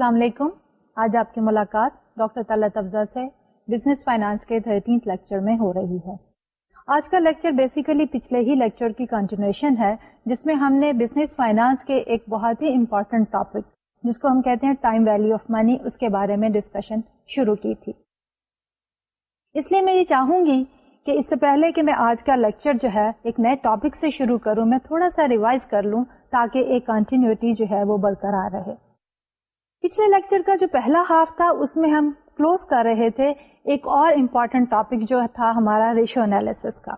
السلام علیکم۔ آج آپ کی ملاقات ڈاکٹر طلعت افزا سے بزنس فائنانس کے تھرٹینتھ لیکچر میں ہو رہی ہے۔ آج کا لیکچر بیسیکلی پچھلے ہی لیکچر کی کنٹینیوشن ہے، جس میں ہم نے بزنس فائنانس کے ایک بہت ہی امپورٹنٹ ٹاپک، جس کو ہم کہتے ہیں ٹائم ویلو آف منی، اس کے بارے میں ڈسکشن شروع کی تھی۔ اس لیے میں یہ چاہوں گی کہ اس سے پہلے کہ میں آج کا لیکچر جو ہے ایک نئے ٹاپک سے شروع کروں، میں تھوڑا سا ریوائز کر لوں تاکہ ایک کنٹینیوٹی جو ہے وہ برقرار رہے۔ پچھلے لیکچر کا جو پہلا ہاف تھا، اس میں ہم کلوز کر رہے تھے ایک اور امپورٹنٹ ٹاپک جو تھا ہمارا ریشو انالیس کا۔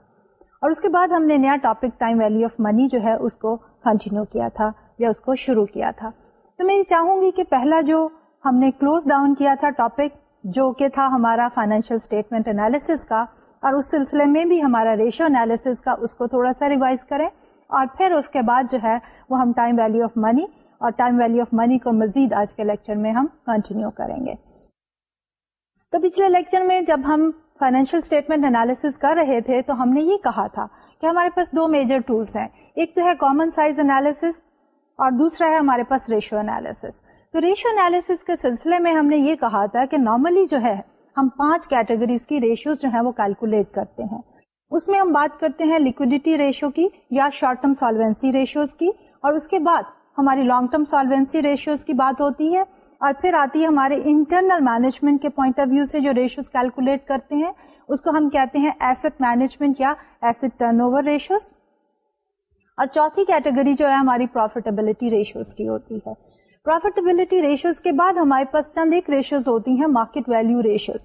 اور اس کے بعد ہم نے نیا topic time value of money جو ہے، اس کو کنٹینیو کیا تھا یا اس کو شروع کیا تھا۔ تو میں یہ چاہوں گی کہ پہلا جو ہم نے کلوز ڈاؤن کیا تھا ٹاپک جو کہ تھا ہمارا فائنینشیل اسٹیٹمنٹ انالیس کا، اور اس سلسلے میں بھی ہمارا ریشو انالیس کا، اس کو تھوڑا سا ریوائز کریں۔ اور پھر اس کے بعد جو ہے، وہ ہم ٹائم ویلو آف منی اور ٹائم ویلو آف منی کو مزید آج کے لیکچر میں ہم کنٹینیو کریں گے۔ تو پچھلے لیکچر میں جب ہم فائنینشیل اسٹیٹمنٹ انالیس کر رہے تھے تو ہم نے یہ کہا تھا کہ ہمارے پاس دو میجر ٹولس ہیں۔ ایک تو ہے کامن سائز انالیس اور دوسرا ہے ہمارے پاس ریشو انالیس تو ریشو انالیس کے سلسلے میں ہم نے یہ کہا تھا کہ نارملی جو ہے ہم پانچ کیٹیگریز کی ریشوز جو ہے وہ کیلکولیٹ کرتے ہیں۔ اس میں ہم بات کرتے ہیں لکوڈیٹی ریشو کی یا شارٹ ٹرم سالوینسی ریشوز کی اور اس کے بعد ہماری لانگ ٹرم سالوینسی ریشیوز کی بات ہوتی ہے اور پھر آتی ہے ہمارے انٹرنل مینجمنٹ کے پوائنٹ آف ویو سے جو ریشیوز کیلکولیٹ کرتے ہیں، اس کو ہم کہتے ہیں ایسٹ مینجمنٹ یا ایسٹ ٹرن اوور ریشیوز اور چوتھی کیٹیگری جو ہے ہماری پروفیٹیبلٹی ریشیوز کی ہوتی ہے۔ پروفیٹیبلٹی ریشیوز کے بعد ہمارے پاس چند ایک ریشیوز ہوتی ہیں مارکیٹ ویلو ریشیوز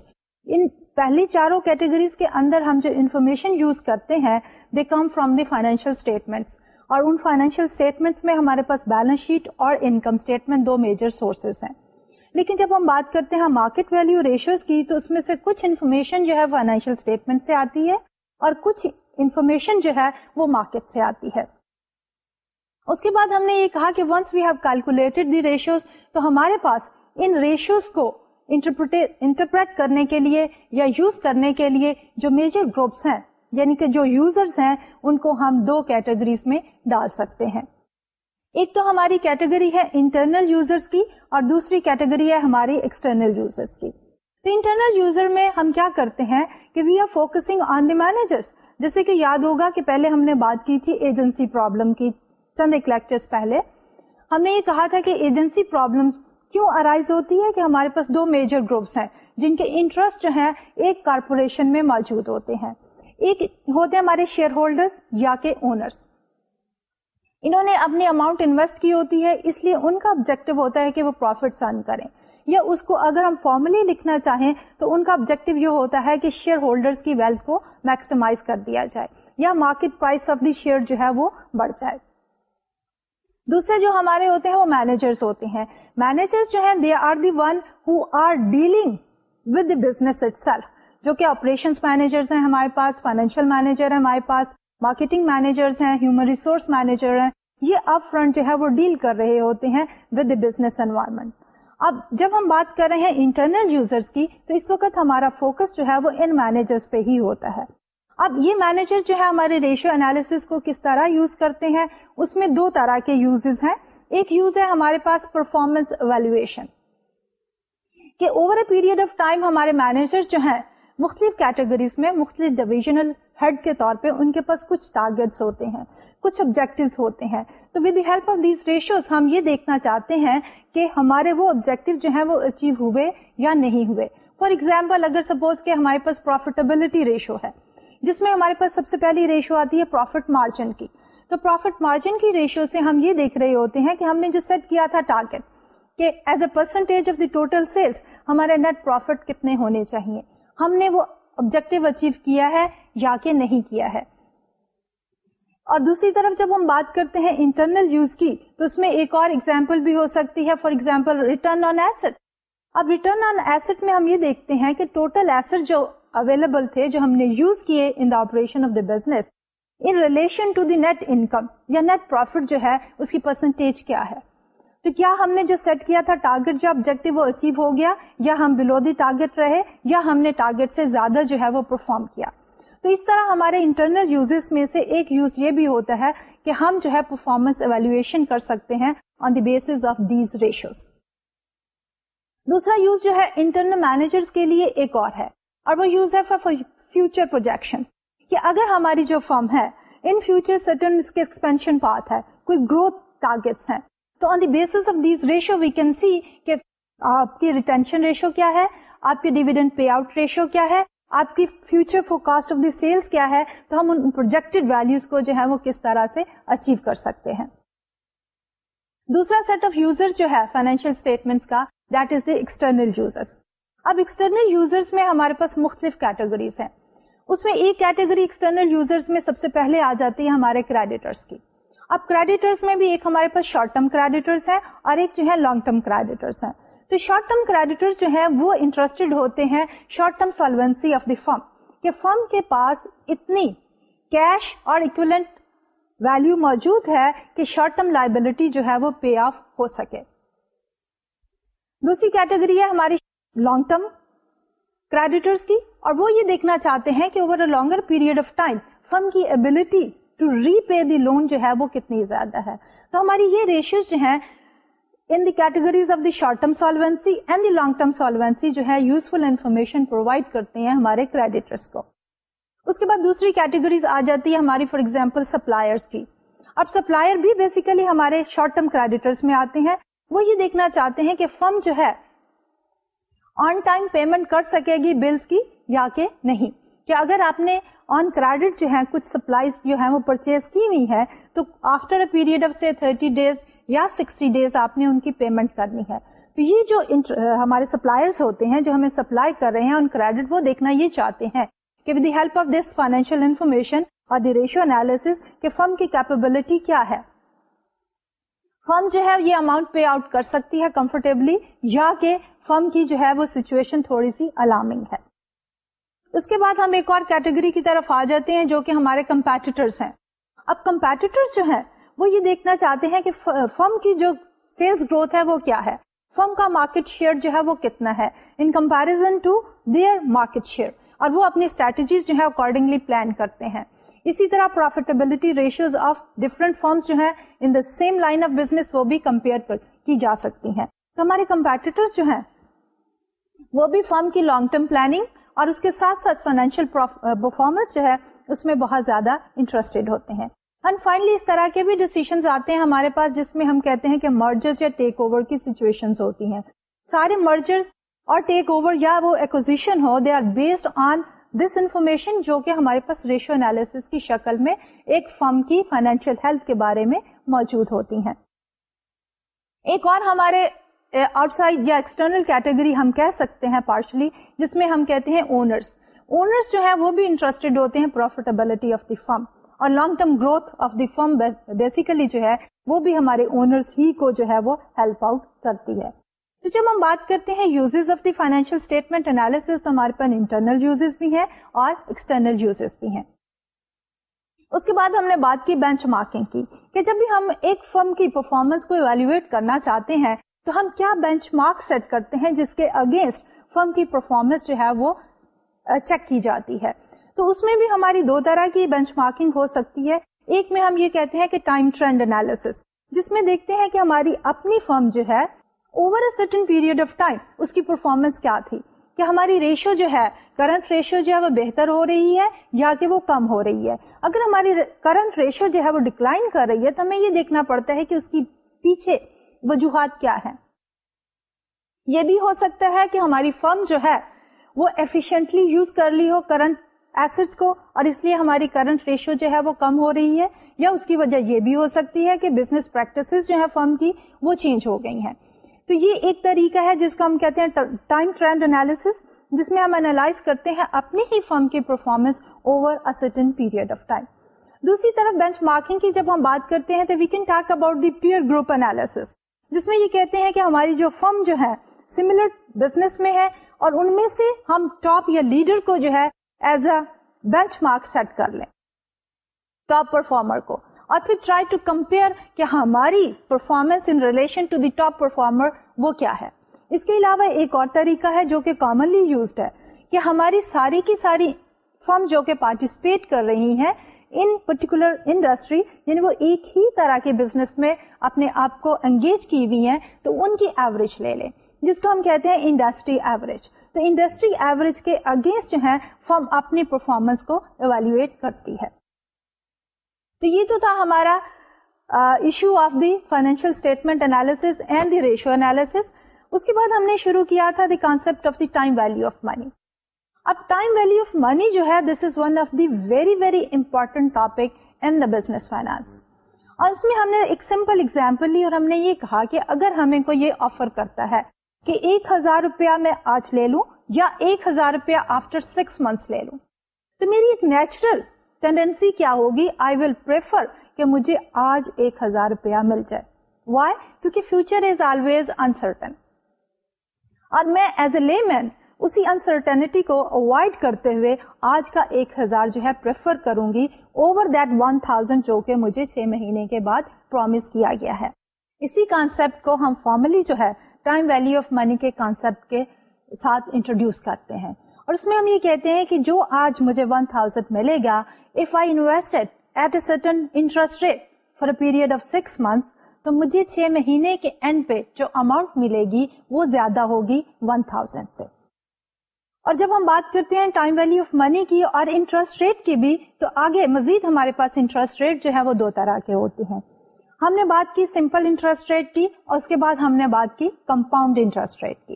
ان پہلی چاروں کیٹیگریز کے اندر ہم جو انفارمیشن یوز کرتے ہیں they come from the financial statement اور ان فائنینشیل اسٹیٹمنٹس میں ہمارے پاس بیلنس شیٹ اور انکم اسٹیٹمنٹ دو میجر سورسز ہیں۔ لیکن جب ہم بات کرتے ہیں مارکیٹ ویلو ریشوز کی، تو اس میں سے کچھ انفارمیشن جو ہے فائنینشیل اسٹیٹمنٹ سے آتی ہے اور کچھ انفارمیشن جو ہے وہ مارکیٹ سے آتی ہے۔ اس کے بعد ہم نے یہ کہا کہ once we have calculated the ratios تو ہمارے پاس ان ریشوز کو انٹرپریٹ کرنے کے لیے یا یوز کرنے کے لیے جو میجر گروپس ہیں یعنی کہ جو یوزرز ہیں، ان کو ہم دو کیٹیگریز میں ڈال سکتے ہیں۔ ایک تو ہماری کیٹیگری ہے انٹرنل یوزرز کی اور دوسری کیٹیگری ہے ہماری ایکسٹرنل یوزرز کی۔ تو انٹرنل یوزر میں ہم کیا کرتے ہیں کہ we are focusing on the managers جیسے کہ یاد ہوگا کہ پہلے ہم نے بات کی تھی ایجنسی پرابلم کی۔ چند ایک لیکچر پہلے۔ ہم نے یہ کہا تھا کہ ایجنسی پرابلم کیوں ارائیز ہوتی ہے کہ ہمارے پاس دو میجر گروپس ہیں، جن کے انٹرسٹ جو ہیں، ایک کارپوریشن میں موجود ہوتے ہیں۔ ایک ہوتے ہیں ہمارے شیئر ہولڈر یا کے اونرس انہوں نے اپنی اماؤنٹ انویسٹ کی ہوتی ہے، اس لیے ان کا آبجیکٹو ہوتا ہے کہ وہ پروفٹ ارن کریں۔ یا اس کو اگر ہم فارملی لکھنا چاہیں تو ان کا آبجیکٹو یہ ہوتا ہے کہ شیئر ہولڈر کی ویلتھ کو میکسیمائز کر دیا جائے۔ یا market price of the share جو ہے وہ بڑھ جائے۔ دوسرے جو ہمارے ہوتے ہیں وہ مینیجرس ہوتے ہیں۔ مینیجرس جو ہیں they are the one who are dealing with business itself جو کہ آپریشن مینیجر ہیں ہمارے پاس فائنینشیل مینیجر ہے ہمارے پاس مارکیٹنگ مینیجر ہیں ہیومن ریسورس مینیجر ہیں، یہ اپ فرنٹ جو ہے وہ ڈیل کر رہے ہوتے ہیں ود بزنس انوائرمنٹ اب جب ہم بات کر رہے ہیں انٹرنل یوزرس کی، تو اس وقت ہمارا فوکس جو ہے وہ ان مینیجرس پہ ہی ہوتا ہے. اب یہ مینیجر جو ہے ہمارے ریشو انالیس کو کس طرح یوز کرتے ہیں، اس میں دو طرح کے یوزز ہیں. ایک یوز ہے ہمارے پاس پرفارمنس اویلویشن کہ over a period of time ہمارے مینیجر جو ہیں مختلف کیٹیگریز میں مختلف ڈویژنل ہیڈ کے طور پہ ان کے پاس کچھ ٹارگیٹس ہوتے ہیں، کچھ آبجیکٹو ہوتے ہیں۔ تو with the help of these ratios ہم یہ دیکھنا چاہتے ہیں کہ ہمارے وہ آبجیکٹو جو ہیں وہ اچیو ہوئے یا نہیں ہوئے۔ فار ایگزامپل اگر سپوز کہ ہمارے پاس پروفیٹیبلٹی ریشو ہے، جس میں ہمارے پاس سب سے پہلی ریشو آتی ہے پروفٹ مارجن کی۔ تو پروفٹ مارجن کی ریشو سے ہم یہ دیکھ رہے ہوتے ہیں کہ ہم نے جو سیٹ کیا تھا ٹارگیٹ کہ as a percentage of the total sales ہمارے نیٹ پروفٹ کتنے ہونے چاہیے۔ ہم نے وہ آبجیکٹو اچیو کیا ہے یا کہ نہیں کیا ہے۔ اور دوسری طرف جب ہم بات کرتے ہیں انٹرنل یوز کی، تو اس میں ایک اور ایگزامپل بھی ہو سکتی ہے for example return on asset اب ریٹرن آن ایسٹ میں ہم یہ دیکھتے ہیں کہ ٹوٹل ایسٹ جو اویلیبل تھے، جو ہم نے یوز کیے in the operation of the business in relation to the net income یا نیٹ پروفٹ جو ہے، اس کی پرسنٹیج کیا ہے۔ تو کیا ہم نے جو سیٹ کیا تھا ٹارگیٹ جو آبجیکٹو وہ اچیو ہو گیا یا ہم بلو دی ٹارگیٹ رہے یا ہم نے ٹارگیٹ سے زیادہ جو ہے وہ پرفارم کیا؟ تو اس طرح ہمارے انٹرنل یوزز میں سے ایک یوز یہ بھی ہوتا ہے کہ ہم جو ہے پرفارمنس ایویلویشن کر سکتے ہیں on the base of these ratios دوسرا یوز جو ہے انٹرنل مینیجر کے لیے ایک اور ہے اور وہ یوز ہے فار فیوچر پروجیکشن کہ اگر ہماری جو فرم ہے ان فیوچر سرٹن اس کے ایکسپینشن پاتھ ہے، کوئی گروتھ ٹارگیٹس ہیں تو on the base of these ratio we can see کہ آپ کی ریٹینشن ریشو کیا ہے، آپ کی ڈیویڈنڈ پے آؤٹ ریشو کیا ہے، آپ کی future forecast of the sales کیا ہے، تو ہم ان پروجیکٹڈ ویلوز کو جو ہے وہ کس طرح سے اچیو کر سکتے ہیں۔ دوسرا سیٹ آف یوزر جو ہے فائنینشیل اسٹیٹمنٹ کا that is the external user اب ایکسٹرنل یوزرس میں ہمارے پاس مختلف کیٹیگریز ہیں۔ اس میں ایک کیٹیگری ایکسٹرنل یوزرس میں سب سے پہلے آ جاتی ہے ہمارے کریڈیٹرس کی۔ اب کریڈیٹرس میں بھی ایک ہمارے پاس شارٹ ٹرم کریڈیٹرس ہیں اور ایک جو ہے لانگ ٹرم کریڈیٹرس ہیں۔ تو شارٹ ٹرم کریڈیٹر جو ہے وہ انٹرسٹڈ ہوتے ہیں short term solvency of the firm کہ فرم کے پاس اتنی کیش اور اکولنٹ ویلو موجود ہے کہ شارٹ ٹرم لائبلٹی جو ہے وہ پے آف ہو سکے۔ دوسری کیٹیگری ہے ہماری لانگ ٹرم کریڈیٹرس کی اور وہ یہ دیکھنا چاہتے ہیں کہ over a longer period of time firm کی ability to repay the loan جو ہے وہ کتنی زیادہ ہے۔ تو ہماری یہ ریشیوز جو ہیں in the categories of the short term solvency and the long term solvency جو ہے یوزفل انفارمیشن پرووائڈ کرتے ہیں ہمارے کریڈیٹرس کو۔ اس کے بعد دوسری کیٹیگریز آ جاتی ہے ہماری فار ایگزامپل سپلائرس کی۔ اب سپلائر بھی بیسیکلی ہمارے شارٹ ٹرم کریڈیٹرس میں آتے ہیں۔ وہ یہ دیکھنا چاہتے ہیں کہ فرم جو ہے آن ٹائم پیمنٹ کر سکے گی بلس کی یا کہ نہیں۔ کہ اگر آپ نے آن کریڈٹ جو ہے کچھ سپلائیز جو ہے وہ پرچیز کی ہوئی ہے تو after a period of say thirty days یا سکسٹی ڈیز آپ نے ان کی پیمنٹ کرنی ہے۔ تو یہ جو ہمارے سپلائرس ہوتے ہیں، جو ہمیں سپلائی کر رہے ہیں آن کریڈٹ وہ دیکھنا یہ چاہتے ہیں کہ with the help of this financial information اور دی ریشو انالیس کہ فرم کی کیپبلٹی کیا ہے۔ فرم جو ہے یہ اماؤنٹ پے آؤٹ کر سکتی ہے کمفرٹیبلی یا کہ فرم کی جو ہے وہ سچویشن تھوڑی سی الارمنگ ہے۔ اس کے بعد ہم ایک اور کیٹیگری کی طرف آ جاتے ہیں جو کہ ہمارے کمپیٹیٹرس ہیں۔ اب کمپیٹیٹرس جو ہیں، وہ یہ دیکھنا چاہتے ہیں کہ فرم کی جو سیلس گروتھ ہے وہ کیا ہے۔ فرم کا مارکیٹ شیئر جو ہے وہ کتنا ہے۔ In comparison to their market share اور وہ اپنی اسٹریٹجیز جو ہے اکارڈنگلی پلان کرتے ہیں۔ اسی طرح profitability ratios of different firms جو ہے in the same line of business وہ بھی کمپیئر کی جا سکتی ہیں۔ تو ہمارے کمپیٹیٹرس جو ہیں، وہ بھی فرم کی لانگ ٹرم پلاننگ اور اس کے ساتھ ساتھ فائنینشیل پرفارمنس جو ہے، اس میں بہت زیادہ انٹرسٹیڈ ہوتے ہیں۔ اینڈ فائنلی اس طرح کے بھی ڈیسیزنس آتے ہیں ہمارے پاس، جس میں ہم کہتے ہیں کہ مرجرز یا ٹیک اوور کی سچویشن ہوتی ہیں۔ سارے مرجرز اور ٹیک اوور یا وہ acquisition who they are based on this information جو کہ ہمارے پاس ریشو انالیس کی شکل میں ایک فرم کی فائنینشیل ہیلتھ کے بارے میں موجود ہوتی ہیں۔ ایک اور ہمارے آؤٹ سائڈ یا ایکسٹرنل کیٹیگری ہم کہہ سکتے ہیں پارشلی جس میں ہم کہتے ہیں اونرس اونرس جو ہے وہ بھی انٹرسٹیڈ ہوتے ہیں پروفیٹیبلٹی آف دی فرم اور long term growth of the firm basically جو ہے وہ بھی ہمارے اونرس ہی کو جو ہے وہ ہیلپ آؤٹ کرتی ہے۔ تو جب ہم بات کرتے ہیں uses of the financial statement analysis تو ہمارے پاس انٹرنل یوزز بھی ہیں اور ایکسٹرنل یوزز بھی ہیں۔ اس کے بعد ہم نے بات کی بینچ مارکنگ کی کہ جب بھی ہم ایک فرم کی پرفارمنس کو ایویلویٹ کرنا چاہتے ہیں تو ہم کیا بینچ مارک سیٹ کرتے ہیں جس کے اگینسٹ فرم کی پرفارمنس جو ہے وہ چیک کی جاتی ہے؟ تو اس میں بھی ہماری دو طرح کی بینچ مارکنگ ہو سکتی ہے۔ ایک میں ہم یہ کہتے ہیں کہ ٹائم ٹرینڈ انالیس جس میں دیکھتے ہیں کہ ہماری اپنی فرم جو ہے over a certain period of time اس کی پرفارمنس کیا تھی؟ کہ ہماری ریشو جو ہے کرنٹ ریشو جو ہے وہ بہتر ہو رہی ہے یا کہ وہ کم ہو رہی ہے؟ اگر ہماری کرنٹ ریشو جو ہے وہ ڈکلائن کر رہی ہے، تو ہمیں یہ دیکھنا پڑتا ہے کہ اس کی پیچھے وجوہات کیا ہے یہ بھی ہو سکتا ہے کہ ہماری فرم جو ہے وہ ایفیشینٹلی یوز کر لی ہو کرنٹ ایسٹ کو اور اس لیے ہماری کرنٹ ریشو جو ہے وہ کم ہو رہی ہے یا اس کی وجہ یہ بھی ہو سکتی ہے کہ بزنس پریکٹس جو ہے فرم کی وہ چینج ہو گئی ہیں۔ تو یہ ایک طریقہ ہے جس کو ہم کہتے ہیں ٹائم ٹرینڈ انالیس جس میں ہم اینالائز کرتے ہیں اپنی ہی فرم کی performance over a certain period of time دوسری طرف بینچ مارکنگ کی جب ہم بات کرتے ہیں تو we can talk about the peer group analysis جس میں یہ کہتے ہیں کہ ہماری جو فرم جو ہے سملر بزنس میں ہے اور ان میں سے ہم ٹاپ یا لیڈر کو جو ہے as a benchmark set کر لیں ٹاپ پرفارمر کو۔ اور پھر ٹرائی ٹو کمپیئر کہ ہماری performance in relation to the top performer وہ کیا ہے۔ اس کے علاوہ ایک اور طریقہ ہے جو کہ کامنلی یوزڈ ہے کہ ہماری ساری کی ساری فرم جو کہ پارٹیسپیٹ کر رہی ہیں ان پرٹیکولر انڈسٹری یعنی وہ ایک ہی طرح کے بزنس میں اپنے آپ کو انگیج کی ہوئی ہیں، تو ان کی ایوریج لے لیں۔ جس کو ہم کہتے ہیں انڈسٹری ایوریج تو انڈسٹری ایوریج کے اگینسٹ جو ہے فرم اپنی پرفارمنس کو ایویلویٹ کرتی ہے۔ تو یہ تو تھا ہمارا issue of the financial statement analysis and the ratio analysis اس کے بعد ہم نے شروع کیا تھا the concept of the time value of money اب ٹائم ویلو آف منی جو ہے this is one of the very very important topic in the business finance اور اس میں ہم نے ایک سمپل اگزامپل لی اور ہم نے یہ کہا کہ اگر ہمیں کوئی یہ آفر کرتا ہے کہ ایک ہزار روپیہ میں آج لے لوں یا ایک ہزار روپیہ آفٹر سکس منتھس لے لوں، تو میری ایک نیچرل ٹینڈینسی کیا ہوگی؟ آئی ول پریفر کہ مجھے آج ایک ہزار روپیہ مل جائے۔ وائی کیونکہ فیوچر از آلویز انسرٹن اور میں ایز اے لے مین اسی انسرٹنٹی کو اوائڈ کرتے ہوئے آج کا ایک ہزار جو ہے پریفر کروں گی۔ اوور دیٹ ون تھاؤزینڈ جو کہ مجھے چھ مہینے کے بعد پرومس کیا گیا ہے۔ اسی کانسپٹ کو ہم فارملی جو ہے ٹائم ویلو آف منی کے کانسپٹ کے ساتھ انٹروڈیوس کرتے ہیں۔ اور اس میں ہم یہ کہتے ہیں کہ جو آج مجھے ون تھاؤزینڈ ملے گا if I invested at a certain interest rate for a period of six month تو مجھے چھ مہینے کے اینڈ پہ جو اماؤنٹ ملے گی وہ زیادہ ہوگی ون تھاؤزینڈ سے۔ اور جب ہم بات کرتے ہیں ٹائم ویلو آف منی کی اور انٹرسٹ ریٹ کی بھی، تو آگے مزید ہمارے پاس انٹرسٹ ریٹ جو ہے وہ دو طرح کے ہوتے ہیں۔ ہم نے بات کی سمپل انٹرسٹ ریٹ کی، اور اس کے بعد ہم نے بات کی کمپاؤنڈ انٹرسٹ ریٹ کی۔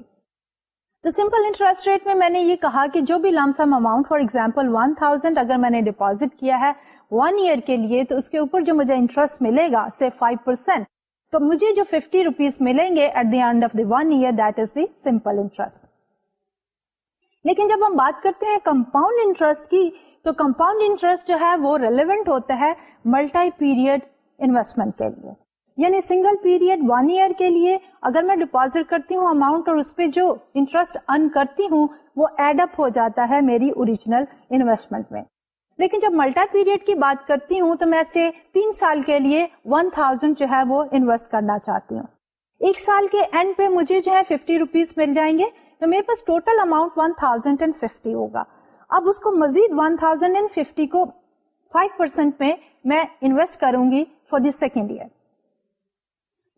تو سمپل انٹرسٹ ریٹ میں میں نے یہ کہا کہ جو بھی lump sum amount for example one thousand اگر میں نے ڈیپوزٹ کیا ہے ون ایئر کے لیے، تو اس کے اوپر جو مجھے انٹرسٹ ملے گا سے فائیو پرسینٹ تو مجھے جو ففٹی روپیز ملیں گے at the end of the one year that is the simple interest لیکن جب ہم بات کرتے ہیں کمپاؤنڈ انٹرسٹ کی، تو کمپاؤنڈ انٹرسٹ جو ہے وہ ریلیونٹ ہوتا ہے ملٹی پیریڈ انویسٹمنٹ کے لیے۔ یعنی سنگل پیریڈ ون ایئر کے لیے اگر میں ڈپازٹ کرتی ہوں اماؤنٹ اور اس پہ جو انٹرسٹ ارن کرتی ہوں، وہ ایڈ اپ ہو جاتا ہے میری اوریجنل انویسٹمنٹ میں۔ لیکن جب ملٹا پیریڈ کی بات کرتی ہوں، تو میں سے تین سال کے لیے ون تھاؤزینڈ جو ہے وہ انویسٹ کرنا چاہتی ہوں۔ ایک سال کے اینڈ پہ مجھے جو ہے ففٹی روپیز مل جائیں گے۔ تو میرے پاس total amount one thousand and fifty ہوگا۔ اب اس کو مزید ون تھاؤزینڈ اینڈ ففٹی کو فائیو پرسینٹ میں میں انویسٹ کروں گی فار دی سیکنڈ ایئر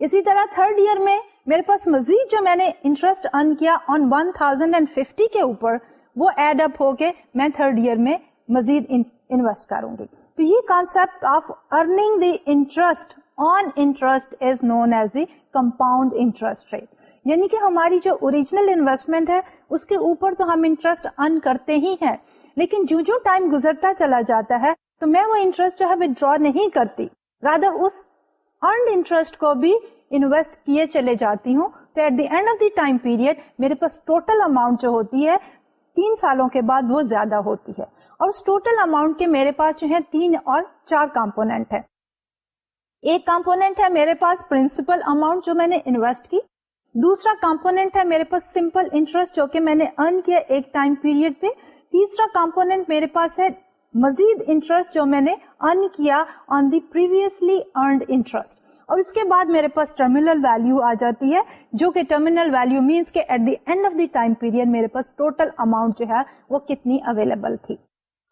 اسی طرح تھرڈ ایئر میں میرے پاس مزید جو میں نے انٹرسٹ ارن کیا on one thousand and fifty کے اوپر، وہ ایڈ اپ ہو کے میں تھرڈ ایئر میں مزید انویسٹ کروں گی۔ تو یہ concept of earning the interest on interest is known as the compound interest rate یعنی کہ ہماری جو اوریجنل انویسٹمنٹ ہے، اس کے اوپر تو ہم انٹرسٹ ارن کرتے ہی ہیں۔ لیکن جو جو ٹائم گزرتا چلا جاتا ہے، تو میں وہ انٹرسٹ جو ہے ودرا نہیں کرتی۔ رادر اس ارنڈ انٹرسٹ کو بھی انویسٹ کیے چلے جاتی ہوں۔ تو at the end of the time period میرے پاس ٹوٹل اماؤنٹ جو ہوتی ہے، تین سالوں کے بعد وہ زیادہ ہوتی ہے۔ اور اس ٹوٹل اماؤنٹ کے میرے پاس جو ہے تین اور چار کمپونیٹ ہے۔ ایک کمپونیٹ ہے میرے پاس پرنسپل اماؤنٹ جو میں نے انویسٹ کی۔ دوسرا کمپونیٹ ہے میرے پاس سمپل انٹرسٹ جو کہ میں نے ارن کیا ایک ٹائم پیریڈ پہ۔ تیسرا کمپونیٹ میرے پاس ہے مزید انٹرسٹ جو میں نے ارن کیا on the previously earned interest اور اس کے بعد میرے پاس ٹرمینل ویلو آ جاتی ہے، جو کہ ٹرمینل ویلو مینس کہ at the end of the time period میرے پاس ٹوٹل اماؤنٹ جو ہے وہ کتنی اویلیبل تھی۔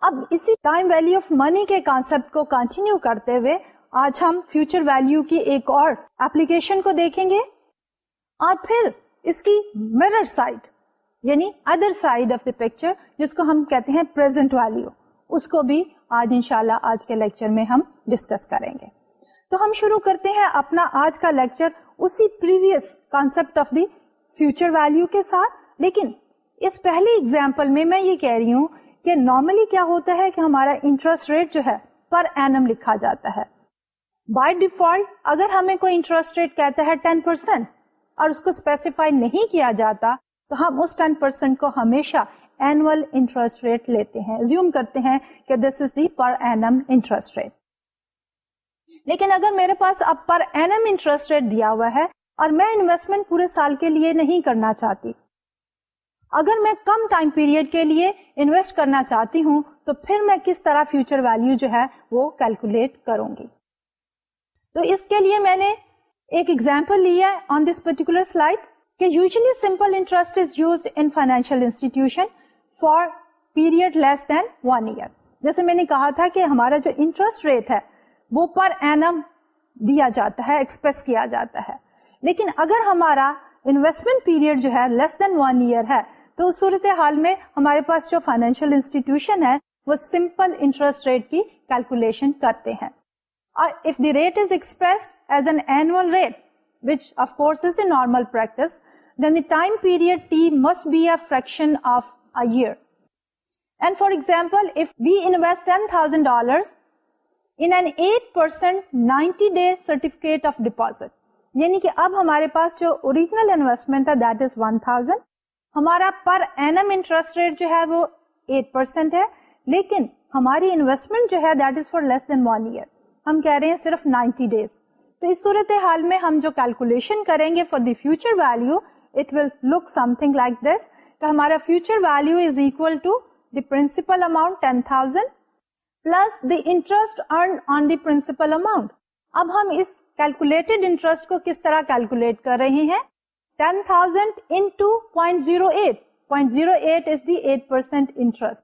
اب اسی ٹائم ویلو آف منی کے کانسپٹ کو کنٹینیو کرتے ہوئے آج ہم فیوچر ویلو کی ایک اور اپلیکیشن کو دیکھیں گے۔ اور پھر اس کی مرر سائڈ یعنی other side of the picture جس کو ہم کہتے ہیں پرزینٹ ویلو اس کو بھی آج انشاءاللہ آج کے لیکچر میں ہم ڈسکس کریں گے۔ تو ہم شروع کرتے ہیں اپنا آج کا لیکچر اسی previous concept of the future value کے ساتھ۔ لیکن اس پہلی اگزامپل میں میں یہ کہہ رہی ہوں کہ نارملی کیا ہوتا ہے کہ ہمارا انٹرسٹ ریٹ جو ہے پر اینم لکھا جاتا ہے۔ بائی ڈیفالٹ اگر ہمیں کوئی انٹرسٹ ریٹ کہتا ہے ٹین پرسینٹ اور اس کو اسپیسیفائی نہیں کیا جاتا، تو ہم اس ٹین پرسینٹ کو ہمیشہ اینوئل انٹرسٹ ریٹ لیتے ہیں۔ زیوم کرتے ہیں کہ this is the per annum interest rate لیکن اگر میرے پاس اب پر اینم انٹرسٹ ریٹ دیا ہوا ہے اور میں انویسٹمنٹ پورے سال کے لیے نہیں کرنا چاہتی، اگر میں کم ٹائم پیریڈ کے لیے انویسٹ کرنا چاہتی ہوں، تو پھر میں کس طرح فیوچر ویلو جو ہے وہ کیلکولیٹ کروں گی۔ تو اس کے لیے میں نے ایک ایگزامپل لیا ہے آن دس پرٹیکولر سلائڈ کہ usually simple interest is use in financial institution for period less than one year جیسے میں نے کہا تھا کہ ہمارا جو انٹرسٹ ریٹ ہے وہ پر اینم دیا جاتا ہے ایکسپریس کیا جاتا ہے۔ لیکن اگر ہمارا انویسٹمنٹ پیریڈ جو ہے لیس دین ون ایئر ہے، تو اس صورت حال میں ہمارے پاس جو فائنینشیل انسٹیٹیوشن ہے، وہ سمپل انٹرسٹ ریٹ کی کیلکولیشن کرتے ہیں۔ اور if the rate is express as an annual rate which of course is a normal practice then the time period t must be a fraction of a year and for example if we invest ten thousand dollar in an eight percent ninety days certificate of یعنی کہ اب ہمارے پاس جو original investment ہے that is one thousand ہمارا per annum interest rate جو ہے وہ ایٹ پرسینٹ ہے لیکن ہماری انویسٹمنٹ جو ہے that is for less than one year ہم کہہ رہے ہیں صرف نائنٹی ڈیز تو اس صورت حال میں ہم جو کیلکولیشن کریں گے for the future value it will look something like this کہ ہمارا future value is equal to the principal amount ten thousand plus the interest earn on the principal amount اب ہم اس کیلکولیٹڈ انٹرسٹ کو کس طرح کیلکولیٹ کر رہے ہیں؟ Ten thousand into point zero eight point zero eight is the eight percent interest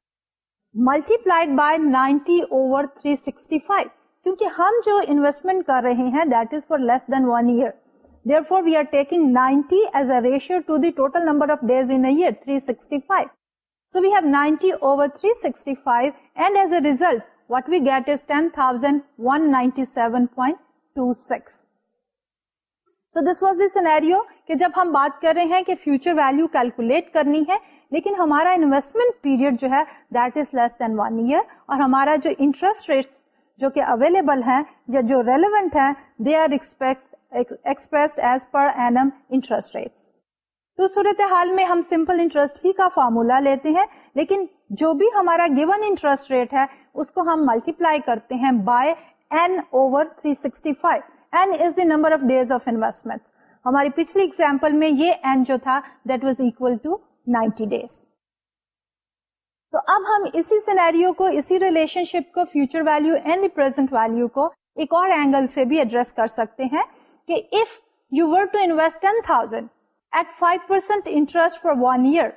multiplied by ninety over three sixty five کیونکہ ہم جو انویسٹمنٹ کر رہے ہیں that is for less than one year therefore we are taking ninety as a ratio to the total number of days in year three sixty five so we have ninety over three sixty five and as a result what we get is ten thousand one ninety seven point two six so this was the scenario کہ جب ہم بات کر رہے ہیں کہ future value calculate کرنی ہے لیکن ہمارا انویسٹمنٹ پیریڈ جو ہے that is less than one year اور ہمارا جو انٹرسٹ ریٹ جو کہ اویلیبل ہیں یا جو ریلیونٹ ہیں they are express as per annum interest rate تو صورت حال میں ہم سمپل انٹرسٹ ہی کا فارمولا لیتے ہیں، لیکن جو بھی ہمارا گیون انٹرسٹ ریٹ ہے، اس کو ہم ملٹیپلائی کرتے ہیں by n over 365 n is the number of days of investment ہماری پچھلی ایگزامپل میں یہ این جو تھا that was equal to ninety days تو اب ہم اسی سینیریو کو، اسی ریلیشن شپ کو future value and the present value کو ایک اور اینگل سے بھی ایڈریس کر سکتے ہیں کہ if you were to invest ten thousand at five percent interest for one year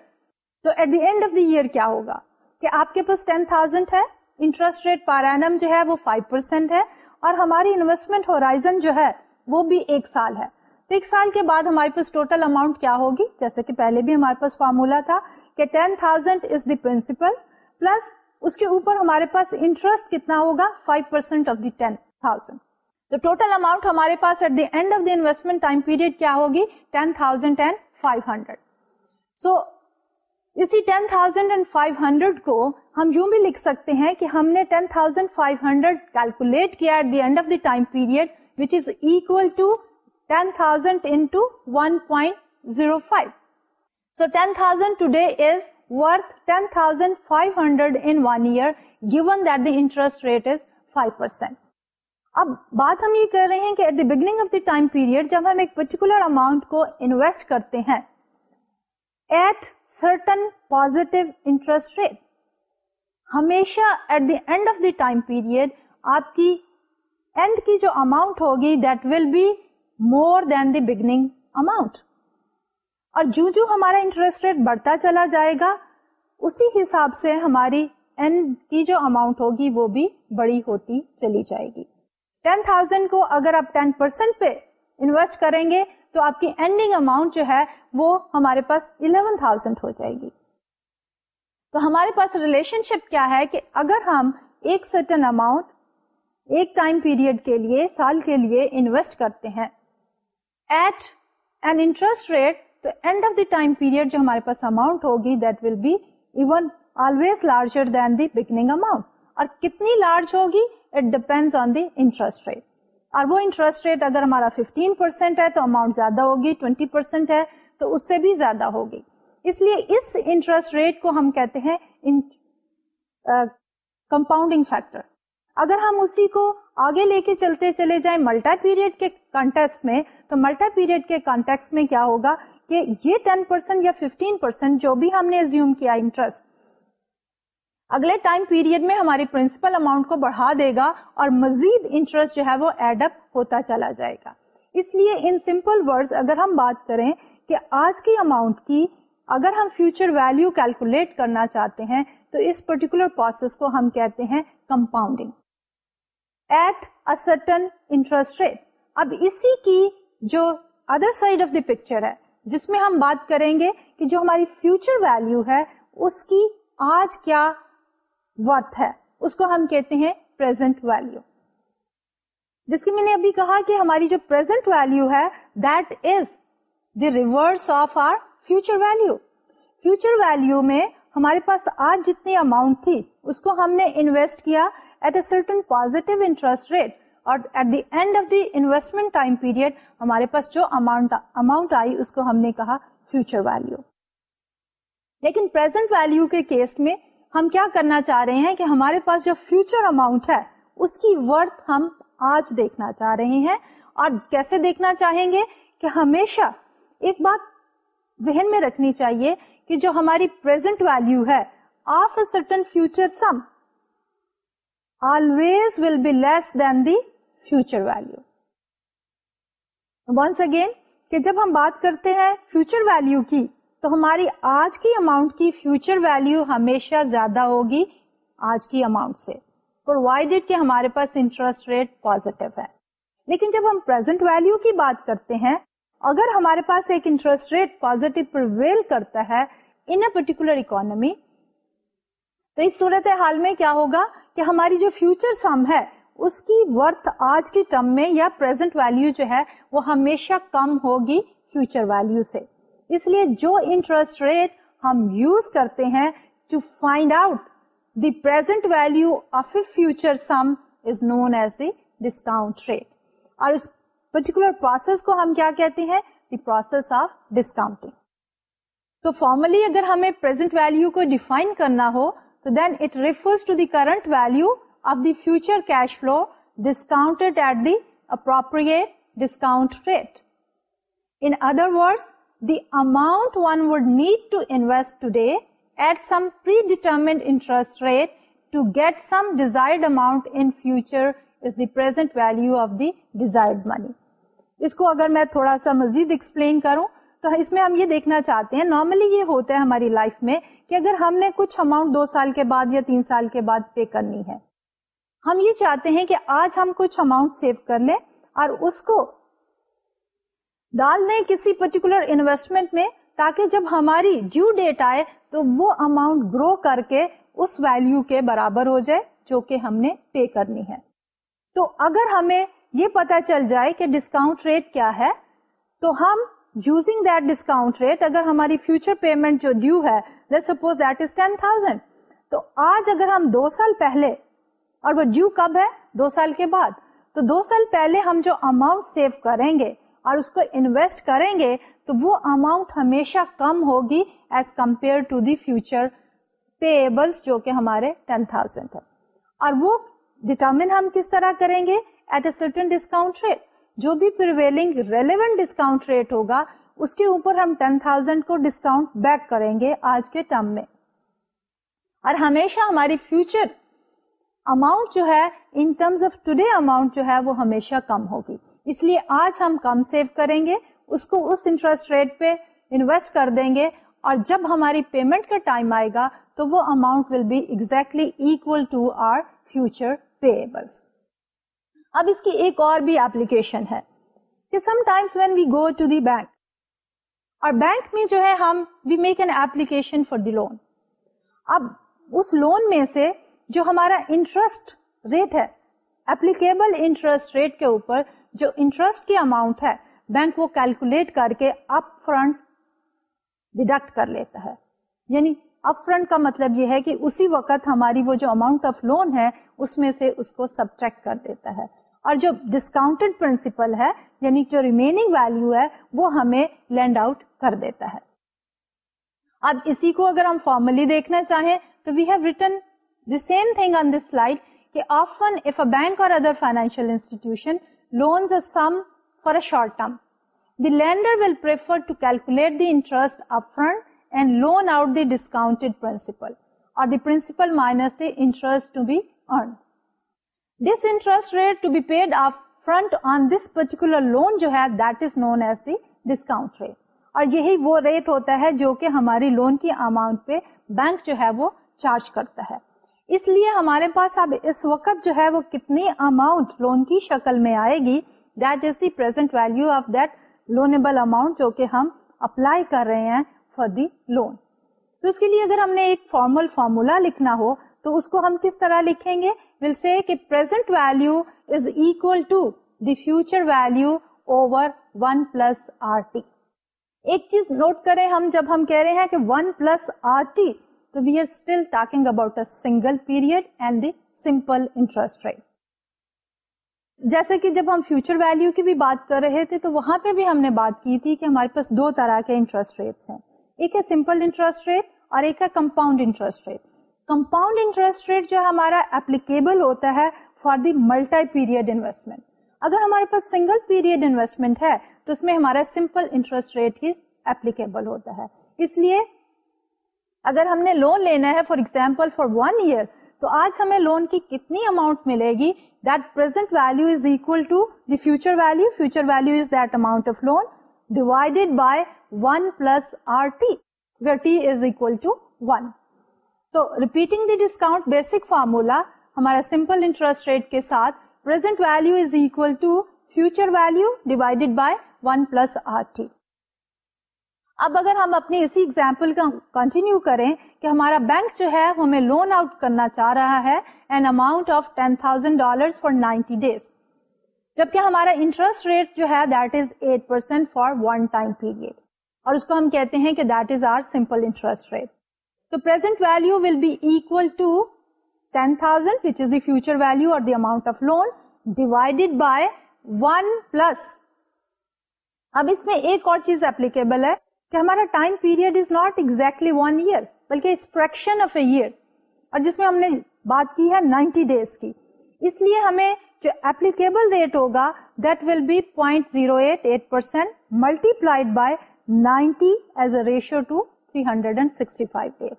تو at the end of the year کیا ہوگا؟ کہ آپ کے پاس ٹین تھاؤزینڈ ہے انٹرسٹ ریٹ پر اینم جو ہے وہ فائیو پرسینٹ ہے اور ہماری انویسٹمنٹ ہورائزن جو ہے وہ بھی ایک سال ہے۔ تو ایک سال کے بعد ہمارے پاس ٹوٹل اماؤنٹ کیا ہوگی؟ جیسے کہ پہلے بھی ہمارے پاس فارمولا تھا کہ ten thousand is the principal plus اس کے اوپر ہمارے پاس انٹرسٹ کتنا ہوگا؟ Five percent of the ten thousand تو ٹوٹل اماؤنٹ ہمارے پاس at the end of the investment time period کیا ہوگی؟ Ten thousand and five hundred so اسی ten thousand and five hundred کو ہم یوں بھی لکھ سکتے ہیں کہ ہم نے ten thousand five hundred calculate کیا at the end of the time period which is equal to ten thousand into one point zero five so ten thousand today is worth ten thousand five hundred in one year given that the interest rate is five percent اب بات ہم یہ کر رہے ہیں کہ at the beginning of the time period جب ہم ایک پرٹیکولر اماؤنٹ کو انویسٹ کرتے ہیں at certain positive interest rate ہمیشہ at the end of the time period آپ کی اینڈ کی جو اماؤنٹ ہوگی that will be more than the beginning amount اور جو جو ہمارا انٹرسٹ ریٹ بڑھتا چلا جائے گا، اسی حساب سے ہماری اینڈ کی جو اماؤنٹ ہوگی وہ بھی بڑی ہوتی چلی جائے گی۔ ٹین تھاؤزینڈ کو اگر آپ ٹین پرسینٹ پہ انویسٹ کریں گے، تو آپ کی اینڈنگ اماؤنٹ جو ہے وہ ہمارے پاس الیون تھاؤزینڈ ہو جائے گی۔ تو ہمارے پاس ریلیشن شپ کیا ہے کہ اگر ہم ایک سرٹن اماؤنٹ ایک ٹائم پیریڈ کے لیے، سال کے لیے انویسٹ کرتے ہیں ایٹ این انٹرسٹ ریٹ تو end of the time period جو ہمارے پاس اماؤنٹ ہوگی that will be even always larger than the beginning amount اور کتنی لارج ہوگی? It depend on the interest rate اور وہ انٹرسٹ ریٹ اگر ہمارا 15 پرسینٹ ہے تو اماؤنٹ زیادہ ہوگی 20 پرسینٹ ہے تو اس سے بھی زیادہ ہوگی. اس لیے اس انٹرسٹ ریٹ کو ہم کہتے ہیں کمپاؤنڈنگ فیکٹر اگر ہم اسی کو آگے لے کے چلتے چلے جائیں ملٹا پیریڈ کے کانٹیکس میں، تو ملٹا پیریڈ کے کانٹیکس میں کیا ہوگا؟ کہ یہ 10 پرسینٹ یا 15 پرسینٹ جو بھی ہم نے زیوم کیا انٹرسٹ اگلے ٹائم پیریڈ میں ہماری پرنسپل اماؤنٹ کو بڑھا دے گا اور مزید انٹرسٹ جو ہے وہ ایڈ اپ ہوتا چلا جائے گا۔ اس لیے ان سمپل ورڈ اگر ہم بات کریں کہ آج کی اماؤنٹ کی اگر ہم فیوچر ویلو کیلکولیٹ کرنا چاہتے ہیں تو اس پرٹیکولر پروسیس کو ہم کہتے ہیں compounding at certain interest rate اب اسی کی جو other side of the picture ہے جس میں ہم بات کریں گے کہ جو ہماری فیوچر ویلو ہے، اس کی آج کیا ورتھ ہے؟ اس کو ہم کہتے ہیں پرزینٹ ویلو جس کی میں نے ابھی کہا کہ ہماری جو پرزینٹ ویلو ہے that is the reverse of our future value future value میں ہمارے پاس آج جتنی اماؤنٹ تھی، اس کو ہم نے انویسٹ کیا at a certain positive interest rate اور at the end of the investment time period ہمارے پاس جو اماؤنٹ اماؤنٹ آئی، اس کو ہم نے کہا فیوچر ویلو لیکن پرزینٹ ویلو کے کیس میں ہم کیا کرنا چاہ رہے ہیں کہ ہمارے پاس جو فیوچر اماؤنٹ ہے، اس کی ورتھ ہم آج دیکھنا چاہ رہے ہیں۔ اور کیسے دیکھنا چاہیں گے کہ ہمیشہ ایک بات ذہن میں رکھنی چاہیے کہ جو ہماری پرزینٹ ویلو ہے of a certain future sum always will be less than the future value once again کہ جب ہم بات کرتے ہیں فیوچر ویلو کی، تو ہماری آج کی اماؤنٹ کی فیوچر ویلو ہمیشہ زیادہ ہوگی آج کی اماؤنٹ سے. پرووائڈیڈ کہ ہمارے پاس انٹرسٹ ریٹ پوزیٹو ہے. لیکن جب ہم پرزینٹ ویلو کی بات کرتے ہیں، اگر ہمارے پاس ایک انٹرسٹ ریٹ پوزیٹو پرویل کرتا ہے ان اے پرٹیکولر اکانمی تو اس صورت حال میں کیا ہوگا کہ ہماری جو فیوچر سم ہے اس کی ورتھ آج کی ٹرم میں یا پرزینٹ ویلو جو ہے وہ ہمیشہ کم ہوگی فیوچر ویلو سے۔ اس لیے جو انٹرسٹ ریٹ ہم یوز کرتے ہیں to find out the present value of a future sum is known as the discount rate اور اس پرٹیکولر پروسیس کو ہم کیا کہتے ہیں؟ دی پروسیس آف ڈسکاؤنٹنگ تو فارملی اگر ہمیں پرزینٹ ویلو کو ڈیفائن کرنا ہو تو then it refers to the current value of the future cash flow discounted at the appropriate discount rate in other word the amount one would need to invest today at some predetermined interest rate to get some desired amount in future is the present value of the desired money اس کو اگر میں تھوڑا سا مزید explain کروں تو اس میں ہم یہ دیکھنا چاہتے ہیں نارملی یہ ہوتا ہے ہماری لائف میں کہ اگر ہم نے کچھ اماؤنٹ دو سال کے بعد یا تین سال کے بعد پے کرنی ہے ہم یہ چاہتے ہیں کہ آج ہم کچھ اماؤنٹ سیو کر لیں اور اس کو ڈال دیں کسی پرٹیکولر انویسٹمنٹ میں تاکہ جب ہماری ڈیو ڈیٹ آئے تو وہ اماؤنٹ گرو کر کے اس ویلو کے برابر ہو جائے جو کہ ہم نے پے کرنی ہے۔ تو اگر ہمیں یہ پتا چل جائے کہ ڈسکاؤنٹ ریٹ کیا ہے، تو ہم یوزنگ دیٹ ڈسکاؤنٹ ریٹ اگر ہماری فیوچر پیمنٹ جو ڈیو ہے suppose that is ten thousand تو آج اگر ہم دو سال پہلے اور وہ ڈیو کب ہے؟ دو سال کے بعد۔ تو دو سال پہلے ہم جو اماؤنٹ سیو کریں گے اور اس کو انویسٹ کریں گے، تو وہ اماؤنٹ ہمیشہ کم ہوگی as compare to the future payables جو کہ ہمارے ٹین تھاؤزینڈ ہے اور وہ ڈٹرمن ہم کس طرح کریں گے؟ At a certain discount rate جو بھی پریویلنگ ریلیونٹ ڈسکاؤنٹ ریٹ ہوگا، اس کے اوپر ہم ٹین تھاؤزینڈ کو ڈسکاؤنٹ بیک کریں گے آج کے ٹرم میں۔ اور ہمیشہ ہماری فیوچر اماؤنٹ جو ہے in terms of today amount جو ہے، وہ ہمیشہ کم ہوگی۔ اس لیے آج ہم کم سیو کریں گے، اس کو اس انٹرسٹ ریٹ پہ انویسٹ کر دیں گے۔ اور جب ہماری پیمنٹ کا ٹائم آئے گا، تو وہ amount will be exactly equal to our future payables اب اس کی ایک اور بھی ایپلیکیشن ہے کہ sometimes when we go to the bank اور بینک میں جو ہے ہم we make an application for the loan اب اس لون میں سے جو ہمارا انٹرسٹ ریٹ ہے اپلیکیبل انٹرسٹ ریٹ کے اوپر جو انٹرسٹ کی اماؤنٹ ہے بینک وہ کیلکولیٹ کر کے اپ فرنٹ ڈیڈکٹ کر لیتا ہے۔ یعنی اپ فرنٹ کا مطلب یہ ہے کہ اسی وقت ہماری وہ جو اماؤنٹ آف لون ہے، اس میں سے اس کو سبٹریکٹ کر دیتا ہے۔ اور جو ڈسکاؤنٹڈ پرنسپل ہے یعنی جو ریمیننگ ویلو ہے، وہ ہمیں لینڈ آؤٹ کر دیتا ہے۔ اب اسی کو اگر ہم فارملی دیکھنا چاہیں، تو we have written the same thing on this slide کہ آفن اف اے بینک اور other financial institution loans a sum for a short term the lender will prefer to calculate the interest up front and loan out the discounted principal اور the principal minus the interest to be earn this interest rate to be paid off front on this particular loan جو ہے that is known as the rate اور یہی وہ rate ہوتا ہے جو کہ ہماری لون کی اماؤنٹ پہ بینک جو ہے وہ چارج کرتا ہے اس لیے ہمارے پاس اب اس وقت جو ہے وہ کتنی اماؤنٹ لون کی شکل میں آئے گی؟ That is the present value of that loanable amount جو کہ ہم اپلائی کر رہے ہیں فار دی لون تو اس کے لیے اگر ہم نے ایک فارمل فارمولا لکھنا ہو، تو اس کو ہم کس طرح لکھیں گے؟ ول سی کہ present value is equal to the future value over one plus R T ایک چیز نوٹ کریں ہم جب ہم کہہ رہے ہیں کہ ون پلس آر ٹی تو we are still talking about a single period and the simple interest rate جیسے کہ جب ہم فیوچر ویلو کی بھی بات کر رہے تھے تو وہاں پہ بھی ہم نے بات کی تھی کہ ہمارے پاس دو طرح کے انٹرسٹ ریٹس ہیں۔ ایک ہے سمپل انٹرسٹ ریٹ اور ایک ہے compound interest rate compound interest rate جو ہمارا اپلیکیبل ہوتا ہے for the multi period investment اگر ہمارے پاس سنگل پیریڈ انویسٹمنٹ ہے تو اس میں ہمارا سمپل انٹرسٹ ریٹ ہی اپلیکیبل ہوتا ہے۔ اس لیے اگر ہم نے لون لینا ہے for example for one year تو آج ہمیں لون کی کتنی اماؤنٹ ملے گی? That present value is equal to the future value future value is that amount of loan divided by one plus R T where T is equal to one تو repeating the discount basic formula ہمارا simple interest rate کے ساتھ present value is equal to future value divided by one plus R T اب اگر ہم اپنی اسی example کا کنٹینیو کریں کہ ہمارا بینک جو ہے ہمیں لون آؤٹ کرنا چاہ رہا ہے an amount of ten thousand dollar for ninety days جبکہ ہمارا انٹرسٹ ریٹ جو ہے that is eight percent for one time period اور اس کو ہم کہتے ہیں کہ that is our simple interest rate تو present value will be equal to ten thousand which is the future value اور the amount of loan divided by one plus اب اس میں ایک اور چیز اپلیکیبل ہے کہ ہمارا time period is not exactly one year بلکہ فریکشن آف اے ایئر اور جس میں ہم نے بات کی ہے نائنٹی ڈیز کی. اس لیے ہمیں جو اپلیکیبل ریٹ ہوگا that will be point zero eight eight percent multiplied by ninety as a ratio to three hundred and sixty five days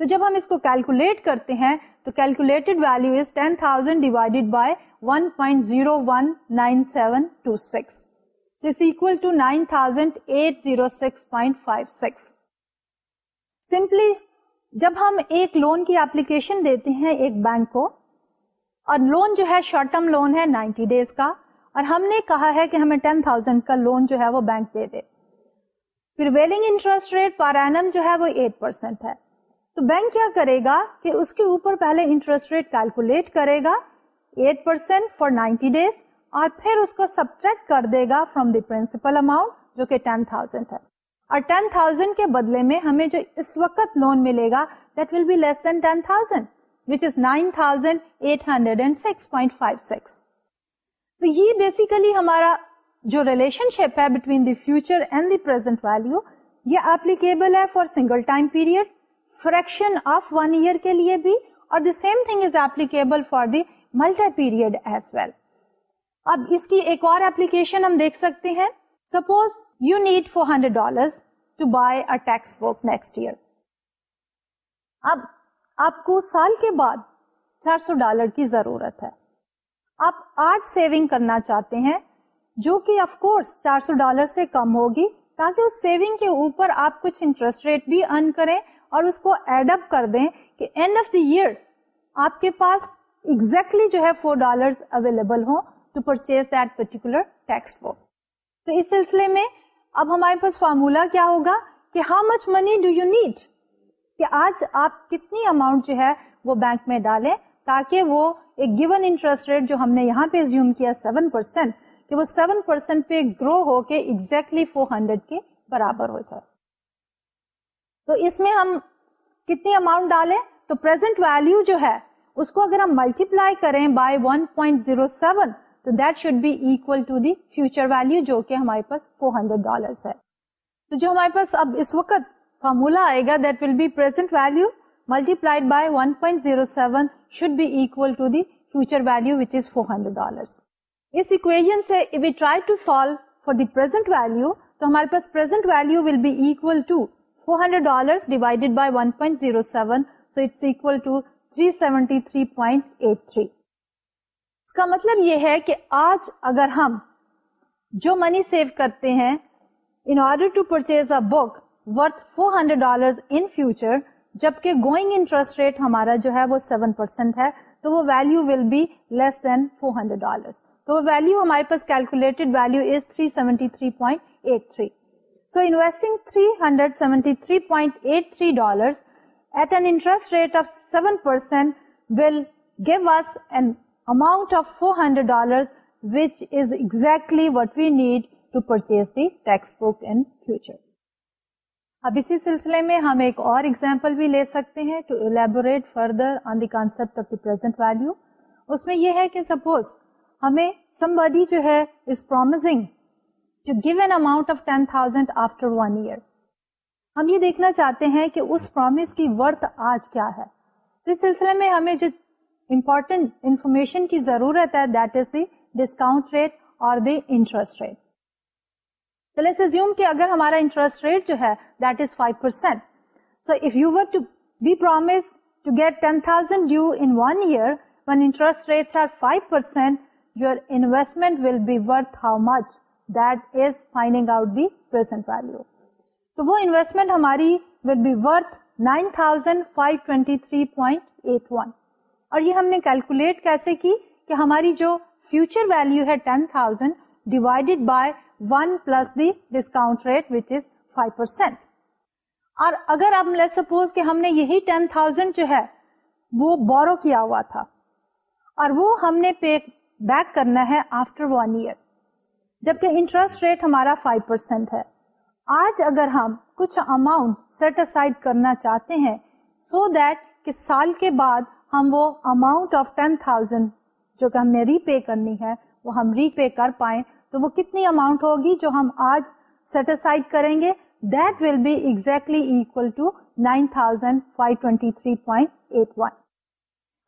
تو جب ہم اس کو کیلکولیٹ کرتے ہیں، تو calculated value is ten thousand divided by one point zero one nine seven two six simply جب ہم ایک لون کی اپلیکیشن دیتے ہیں ایک بینک کو اور لون جو ہے شارٹ ٹرم لون ہے 90 ڈیز کا اور ہم نے کہا ہے کہ ہمیں 10,000 کا لون جو ہے وہ بینک دے دے۔ پھر prevailing interest rate per annum جو ہے وہ 8 پرسینٹ ہے۔ تو بینک کیا کرے گا کہ اس کے اوپر پہلے انٹرسٹ ریٹ کیلکولیٹ کرے گا 8 پرسینٹ فار نائنٹی ڈیز اور پھر اس کو سبٹریکٹ کر دے گا فروم دی پرنسپل اماؤنٹ جو کہ ٹین تھاؤزینڈ ہے۔ اور ٹین تھاؤزینڈ کے بدلے میں ہمیں جو اس وقت لون ملے گا that will be less than ten thousand which is nine thousand eight hundred and six point five six تو یہ بیسیکلی ہمارا جو ریلیشن شپ ہے between the future and the present value یہ اپلیکیبل ہے for single time period fraction of one year کے لیے بھی، اور the same thing is applicable for the multi period as well اب اس کی ایک اور اپلیکیشن ہم دیکھ سکتے ہیں۔ Suppose you need four hundred dollar to buy a text book next year اب آپ کو سال کے بعد چار سو ڈالر کی ضرورت ہے۔ آپ آج سیونگ کرنا چاہتے ہیں، جو کہ آف کورس چار سو ڈالر سے کم ہوگی، تاکہ اس سیونگ کے اوپر آپ کچھ انٹرسٹ ریٹ بھی ارن کریں اور اس کو ایڈ اپ کر دیں کہ اینڈ آف دی ایئر آپ کے پاس ایگزیکٹلی exactly جو ہے فور ڈالر اویلیبل ہوں۔ To purchase that particular text book تو اس سلسلے میں اب ہمارے پاس فارمولا کیا ہوگا کہ how much money do you need کہ آج آپ کتنی اماؤنٹ جو ہے وہ بینک میں ڈالیں تاکہ وہ ایک گیون انٹرسٹ ریٹ جو ہم نے یہاں پہ زیوم کیا سیون پرسینٹ کہ وہ سیون پرسینٹ پہ گرو ہو کے ایگزیکٹلی فور ہنڈریڈ کے برابر ہو جائے. تو اس میں ہم کتنی اماؤنٹ ڈالیں؟ تو پرزینٹ ویلو جو ہے اس کو اگر ہم ملٹیپلائی کریں by one point zero seven تو that should be equal to the future value جو کہ ہمارے پاس فور ہنڈریڈ ڈالر ہے۔ تو جو ہمارے پاس اب اس وقت فارمولا آئے گا that will be present value multiplied by one point zero seven should be equal to the future value which is four hundred dollar us equation سے we try to solve for the present value تو ہمارے پاس present value will be equal to four hundred dollar divided by one point zero seven so it's equal to three seventy three point eight three کا مطلب یہ ہے کہ آج اگر ہم جو منی سیو کرتے ہیں in order to purchase a book worth four hundred dollar in future جبکہ گوئنگ انٹرسٹ ریٹ ہمارا جو ہے وہ سیون پرسینٹ ہے، تو وہ value will be less than four hundred dollar تو وہ ویلو ہمارے پاس calculated value is three seventy three point eight three so investing three hundred seventy three point So investing $373.83 at an interest rate of 7% will give us an amount of $400 which is exactly what we need to purchase the textbook in future. اب اسی سلسلے میں ہم ایک اور example بھی لے سکتے ہیں to elaborate further on the concept of the present value اس میں یہ ہے کہ سپوز ہمیں سم بڈی جو ہے is promising to give an amount of ten thousand after one year ہم یہ دیکھنا چاہتے ہیں کہ اس پرومس کی ورتھ آج کیا ہے. اس سلسلے میں ہمیں جو امپورٹنٹ انفارمیشن کی ضرورت ہے that is the discount rate اور دی انٹرسٹ ریٹ تو لیٹس ازیوم کہ اگر ہمارا انٹرسٹ ریٹ جو ہے that is 5% so if you were to be promise to get 10000 due in 1 year when interest rates are 5% your investment will be worth how much? That is finding out the present value. تو وہ investment ہماری will be worth 9523.81 اور یہ ہم نے calculate کیسے کی کہ ہماری جو فیوچر ویلو ہے ten thousand divided by one plus the discount rate which is five percent اور اگر آپ لیٹ سپوز کہ ہم نے یہی ٹین تھاؤزینڈ جو ہے وہ بورو کیا ہوا تھا اور وہ ہم نے پے بیک کرنا ہے آفٹر ون ایئر جبکہ انٹرسٹ ریٹ ہمارا فائیو پرسینٹ ہے. آج اگر ہم کچھ اماؤنٹ سیٹ اسائڈ کرنا چاہتے ہیں سو so دیٹ کہ سال کے بعد ہم وہ اماؤنٹ آف ٹین تھاؤزینڈ جو کہ ہم نے ری پے کرنی ہے، وہ ہم ری پے کر پائیں تو وہ کتنی اماؤنٹ ہوگی جو ہم آج سیٹسفائڈ کریں گے؟ That will be exactly equal to nine thousand five twenty three point eight one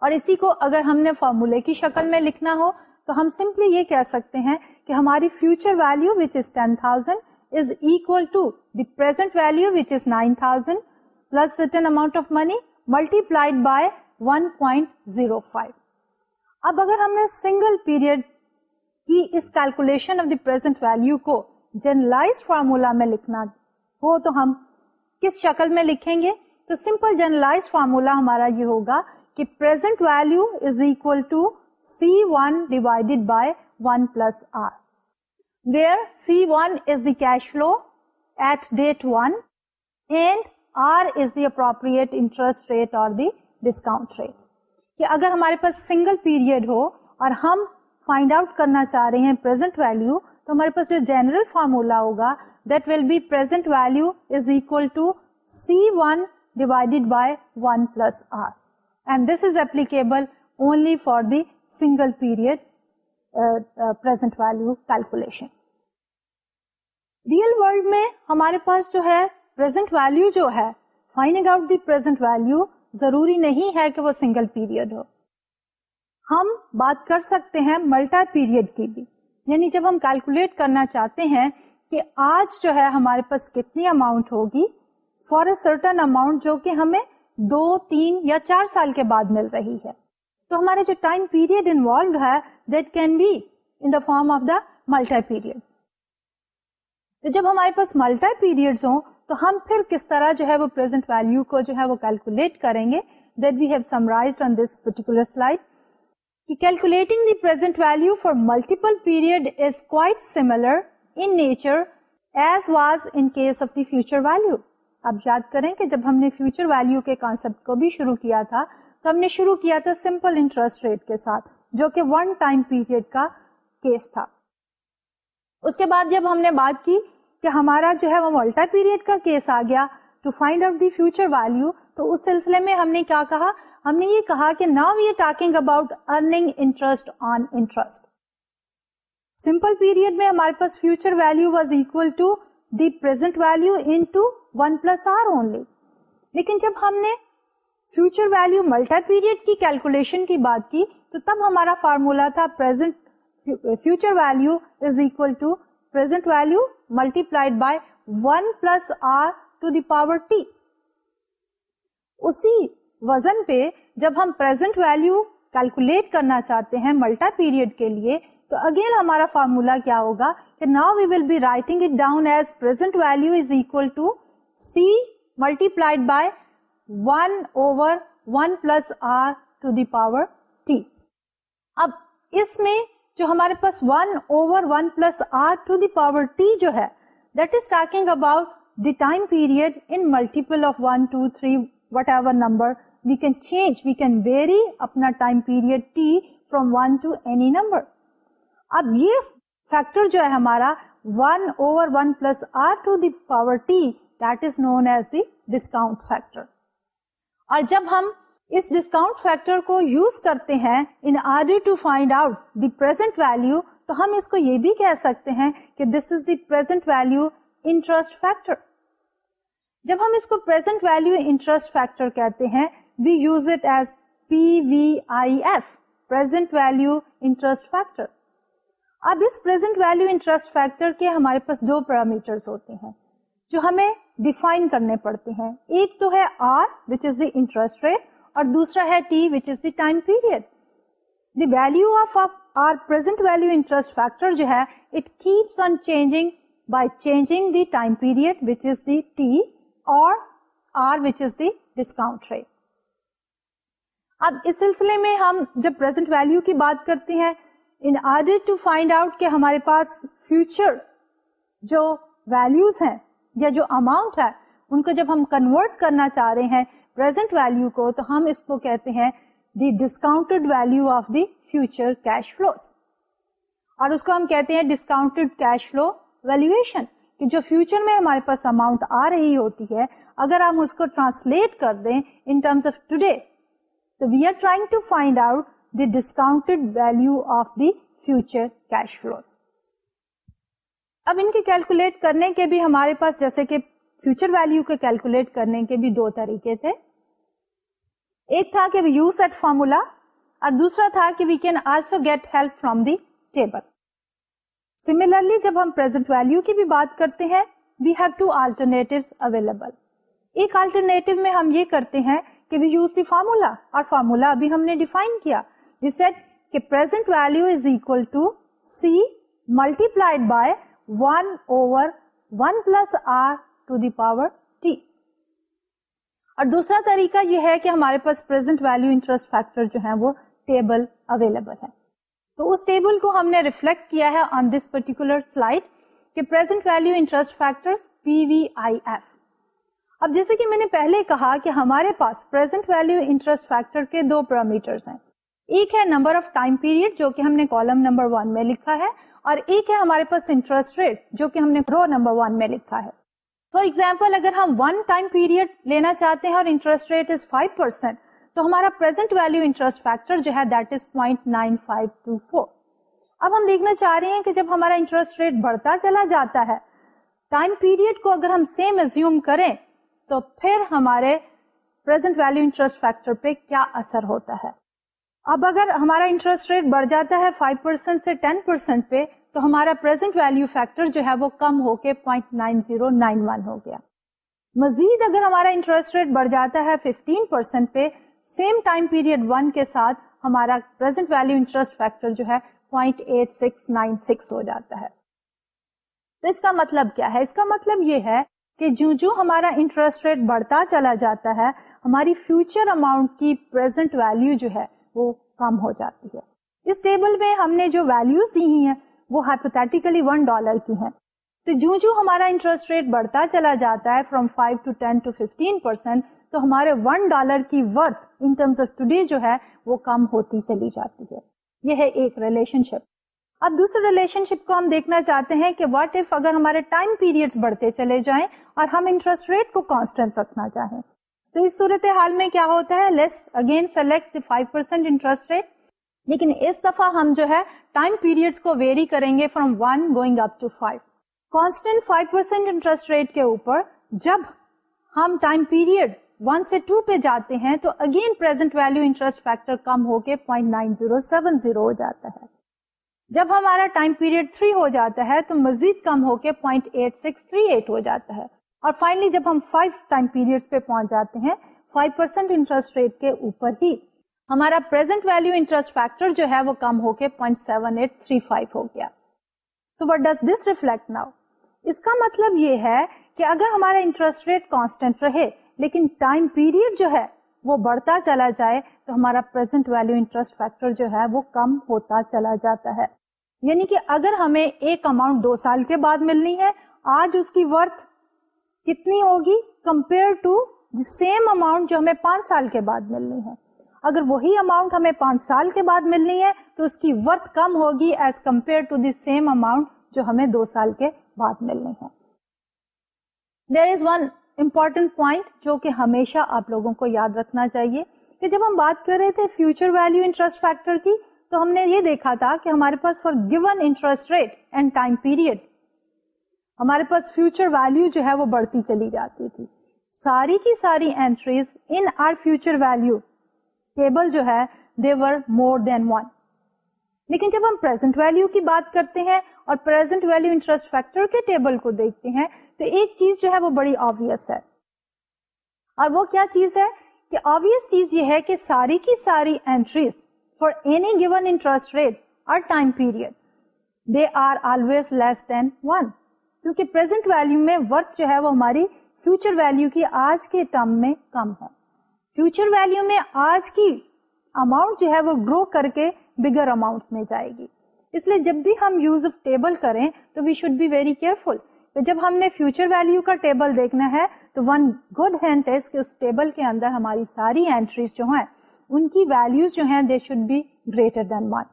اور اسی کو اگر ہم نے فارمولے کی شکل میں لکھنا ہو، تو ہم سمپلی یہ کہہ سکتے ہیں کہ ہماری future value which is ten thousand is equal to the present value which is nine thousand plus certain amount of money multiplied by one point zero five اب اگر ہم نے سنگل پیریڈ کی اس calculation of the present value کو generalize formula میں لکھنا ہو تو ہم کس شکل میں لکھیں گے؟ تو سمپل جرنلائز فارمولا ہمارا یہ ہوگا کہ present value is equal to C one divided by one plus R where C one is the cash flow at date one and R is the appropriate interest rate اور the discount rate کہ اگر ہمارے پاس single period ہو اور ہم find out کرنا چاہ رہے ہیں پرزینٹ ویلو تو ہمارے پاس جو جنرل فارمولا ہوگا that will be present value is equal to C one divided by one plus R and this is applicable only for the single period present value calculation real world میں ہمارے پاس جو ہے present value جو ہے finding out the present value ضروری نہیں ہے کہ وہ سنگل پیریڈ ہو۔ ہم بات کر سکتے ہیں ملٹا پیریڈ کی بھی۔ یعنی جب ہم کیلکولیٹ کرنا چاہتے ہیں کہ آج جو ہے ہمارے پاس کتنی اماؤنٹ ہوگی فار اے سرٹن اماؤنٹ جو کہ ہمیں دو، تین یا چار سال کے بعد مل رہی ہے۔ تو ہمارے جو ٹائم پیریڈ انوالوڈ ہے that can be in the form of the multi period تو جب ہمارے پاس ملٹا پیریڈ ہوں تو ہم پھر کس طرح جو ہے وہ پرزینٹ ویلو کو جو ہے وہ کیلکولیٹ کریں گے؟ That we have summarize on this particular slide calculating the present value for multiple period is quite similar in nature as was in case of the future value. اب یاد کریں کہ جب ہم نے فیوچر ویلو کے کانسپٹ کو بھی شروع کیا تھا، تو ہم نے شروع کیا تھا سمپل انٹرسٹ ریٹ کے ساتھ، جو کہ ون ٹائم پیریڈ کا کیس تھا۔ اس کے بعد جب ہم نے بات کی کہ ہمارا جو ہے وہ ملٹا پیریڈ کا کیس آ گیا to find out the future value تو اس سلسلے میں ہم نے کیا کہا؟ ہم نے یہ کہا کہ نا we are talking about earning interest on interest simple period میں ہمارے پاس future value was equal to the present value into one plus R only لیکن جب ہم نے فیوچر ویلو ملٹا پیریڈ کی کیلکولیشن کی بات کی، تو تب ہمارا فارمولا تھا future value is equal to present value multiplied by one plus R to the power T اسی وزن پہ جب ہم پرزینٹ ویلو کیلکولیٹ کرنا چاہتے ہیں ملٹا پیریڈ کے لیے، تو اگین ہمارا فارمولا کیا ہوگا کہ now we will be writing it down as present value is equal to C multiplied by one over one plus R to the power T اب اس میں جو ہمارے پاس one over one plus R to the power T جو ہے That is talking about the time period in multiple of 1, 2, 3, whatever number. We can change, we can vary apna time period t from 1 to any number. اب یہ factor جو ہے ہمارا one over one plus R to the power T that is known as the discount factor اور جب ہم اس discount factor کو یوز کرتے ہیں in order to find out the present value تو ہم اس کو یہ بھی کہہ سکتے ہیں کہ this is the present value interest factor جب ہم اس کو پرزینٹ ویلو انٹرسٹ فیکٹر کہتے ہیں we use it as P V I F present value interest factor اب اس پرزینٹ ویلو انٹرسٹ فیکٹر کے ہمارے پاس دو پیرامیٹر ہوتے ہیں، جو ہمیں ڈیفائن کرنے پڑتے ہیں. ایک تو ہے R which is the interest rate اور دوسرا ہے T which is the time period the value of R present value interest factor جو ہے it keeps on changing by changing the time period which is the T اور R which is the discount rate اب اس سلسلے میں ہم جب present value کی بات کرتے ہیں in order to find out کہ ہمارے پاس فیوچر جو ویلوز ہیں یا جو اماؤنٹ ہے، ان کو جب ہم کنورٹ کرنا چاہ رہے ہیں پرزینٹ ویلو کو تو ہم اس کو کہتے ہیں the discounted value of the future cash flow اور اس کو ہم کہتے ہیں ڈسکاؤنٹڈ کیش فلو ویلویشن کہ جو فیوچر میں ہمارے پاس اماؤنٹ آ رہی ہوتی ہے، اگر ہم اس کو ٹرانسلیٹ کر دیں ان ٹرمز آف ٹوڈے تو we are trying to find out the discounted value of the future cash flow اب ان کے کیلکولیٹ کرنے کے بھی ہمارے پاس جیسے کہ فیوچر ویلو کے کیلکولیٹ کرنے کے بھی دو طریقے تھے۔ ایک تھا کہ وی یوز ایٹ فارمولا اور دوسرا تھا کہ we can also get help from the table similarly جب ہم پرزینٹ ویلو کی بھی بات کرتے ہیں we have two alternative available ایک آلٹرنیٹو میں ہم یہ کرتے ہیں کہ وی یوز دی فارمولا اور فارمولا ابھی ہم نے ڈیفائن کیا. وی سیٹ کہ present value is equal to C multiplied by one over one plus R to the power T اور دوسرا طریقہ یہ ہے کہ ہمارے پاس پرزینٹ ویلو انٹرسٹ فیکٹر جو ہے وہ ٹیبل اویلیبل ہے تو اس ٹیبل کو ہم نے ریفلیکٹ کیا ہے آن دس پرٹیکولر سلائڈ کہ present value interest factor P V I F اب جیسے کہ میں نے پہلے کہا کہ ہمارے پاس پرزینٹ ویلو انٹرسٹ فیکٹر کے دو پیرامیٹرس ہیں۔ ایک ہے نمبر آف ٹائم پیریڈ جو کہ ہم نے کالم نمبر ون میں لکھا ہے اور ایک ہے ہمارے پاس انٹرسٹ ریٹ جو کہ ہم نے رو نمبر ون میں لکھا ہے۔ فار ایگزامپل اگر ہم ون ٹائم پیریڈ لینا چاہتے ہیں اور interest rate is five percent تو ہمارا پرزینٹ ویلو انٹرسٹ فیکٹر جو ہے that is point nine five two four اب ہم دیکھنا چاہ رہے ہیں کہ جب ہمارا انٹرسٹ ریٹ بڑھتا چلا جاتا ہے ٹائم پیریڈ کو اگر ہم سیم ایزیوم کریں، تو پھر ہمارے پرزینٹ ویلو انٹرسٹ فیکٹر پہ کیا اثر ہوتا ہے؟ اب اگر ہمارا انٹرسٹ ریٹ بڑھ جاتا ہے 5% پرسینٹ سے 10% پرسینٹ پہ تو ہمارا پرزینٹ ویلو فیکٹر جو ہے وہ کم ہو کے point nine zero nine one ہو گیا۔ مزید اگر ہمارا انٹرسٹ ریٹ بڑھ جاتا ہے 15% پرسینٹ پہ سیم ٹائم پیریڈ ون کے ساتھ ہمارا پرزینٹ ویلو انٹرسٹ فیکٹر جو ہے point eight six nine six ہو جاتا ہے۔ تو اس کا مطلب کیا ہے؟ اس کا مطلب یہ ہے کہ جو جو ہمارا انٹرسٹ ریٹ بڑھتا چلا جاتا ہے، ہماری فیوچر اماؤنٹ کی پرزینٹ ویلو جو ہے وہ کم ہو جاتی ہے۔ اس ٹیبل میں ہم نے جو ویلوز دی ہیں وہ ہائپوتھیٹیکلی ون ڈالر کی ہیں۔ تو جو جو ہمارا انٹرسٹ ریٹ بڑھتا چلا جاتا ہے from five to ten to fifteen percent تو ہمارے ون ڈالر کی worth in terms of today جو ہے وہ کم ہوتی چلی جاتی ہے۔ یہ ہے ایک ریلیشن شپ اب دوسرے ریلیشن شپ کو ہم دیکھنا چاہتے ہیں کہ واٹ ایف اگر ہمارے ٹائم پیریڈ بڑھتے چلے جائیں اور ہم انٹرسٹ ریٹ کو کانسٹینٹ رکھنا چاہیں۔ تو اس صورت حال میں کیا ہوتا ہے؟ Let's again select five percent interest rate لیکن اس دفعہ ہم جو ہے ٹائم پیریڈ کو ویری کریں گے from one going up to five constant five percent interest rate کے اوپر جب ہم ٹائم پیریڈ ون سے ٹو پہ جاتے ہیں تو again present value interest factor کم ہو کے point nine zero seven zero ہو جاتا ہے۔ جب ہمارا ٹائم پیریڈ تھری ہو جاتا ہے تو مزید کم ہو کے point eight six three eight ہو جاتا ہے۔ اور فائنلی جب ہم فائیو ٹائم پیریڈ پہ پہنچ جاتے ہیں فائیو پرسینٹ انٹرسٹ ریٹ کے اوپر ہی ہمارا پرزینٹ ویلو انٹرسٹ فیکٹر جو ہے وہ کم ہو کے point seven eight three five ہو گیا۔ So what does this reflect now اس کا مطلب یہ ہے کہ اگر ہمارا انٹرسٹ ریٹ کانسٹینٹ رہے، لیکن ٹائم پیریڈ جو ہے وہ بڑھتا چلا جائے، تو ہمارا پرزینٹ ویلو انٹرسٹ فیکٹر جو ہے وہ کم ہوتا چلا جاتا ہے۔ یعنی کہ اگر ہمیں ایک اماؤنٹ دو سال کے بعد ملنی ہے، آج اس کی ورتھ کتنی ہوگی؟ کمپیئر ٹو سیم اماؤنٹ جو ہمیں پانچ سال کے بعد ملنی ہے۔ اگر وہی اماؤنٹ ہمیں پانچ سال کے بعد ملنی ہے، تو اس کی ورتھ کم ہوگی as compare to the same amount جو ہمیں دو سال کے بعد ملنی ہے۔ There is one important point جو کہ ہمیشہ آپ لوگوں کو یاد رکھنا چاہیے کہ جب ہم بات کر رہے تھے فیوچر ویلو انٹرسٹ فیکٹر کی، تو ہم نے یہ دیکھا تھا کہ ہمارے پاس for given interest rate and time period ہمارے پاس فیوچر ویلو جو ہے وہ بڑھتی چلی جاتی تھی۔ ساری کی ساری entries in our future value table جو ہے دے ور مور دین ون لیکن جب ہم پرزینٹ ویلو کی بات کرتے ہیں اور پرزینٹ ویلو انٹرسٹ فیکٹر کے ٹیبل کو دیکھتے ہیں، تو ایک چیز جو ہے وہ بڑی آبیس ہے۔ اور وہ کیا چیز ہے؟ کہ آبیس چیز یہ ہے کہ ساری کی ساری entries for any given interest rate اور time period they are always less than one کیونکہ پرزینٹ ویلو میں ورک جو ہے وہ ہماری فیوچر ویلو کی آج کے ٹرم میں کم ہے فیوچر ویلو میں آج کی اماؤنٹ جو ہے وہ گرو کر کے بگر اماؤنٹ میں جائے گی۔ اس لیے جب بھی ہم یوز آف ٹیبل کریں تو we should be very careful جب ہم نے فیوچر ویلو کا ٹیبل دیکھنا ہے تو ون گڈ ہینڈ کہ اس ٹیبل کے اندر ہماری ساری اینٹریز جو ہیں، ان کی ویلوز جو ہیں they should be greater than one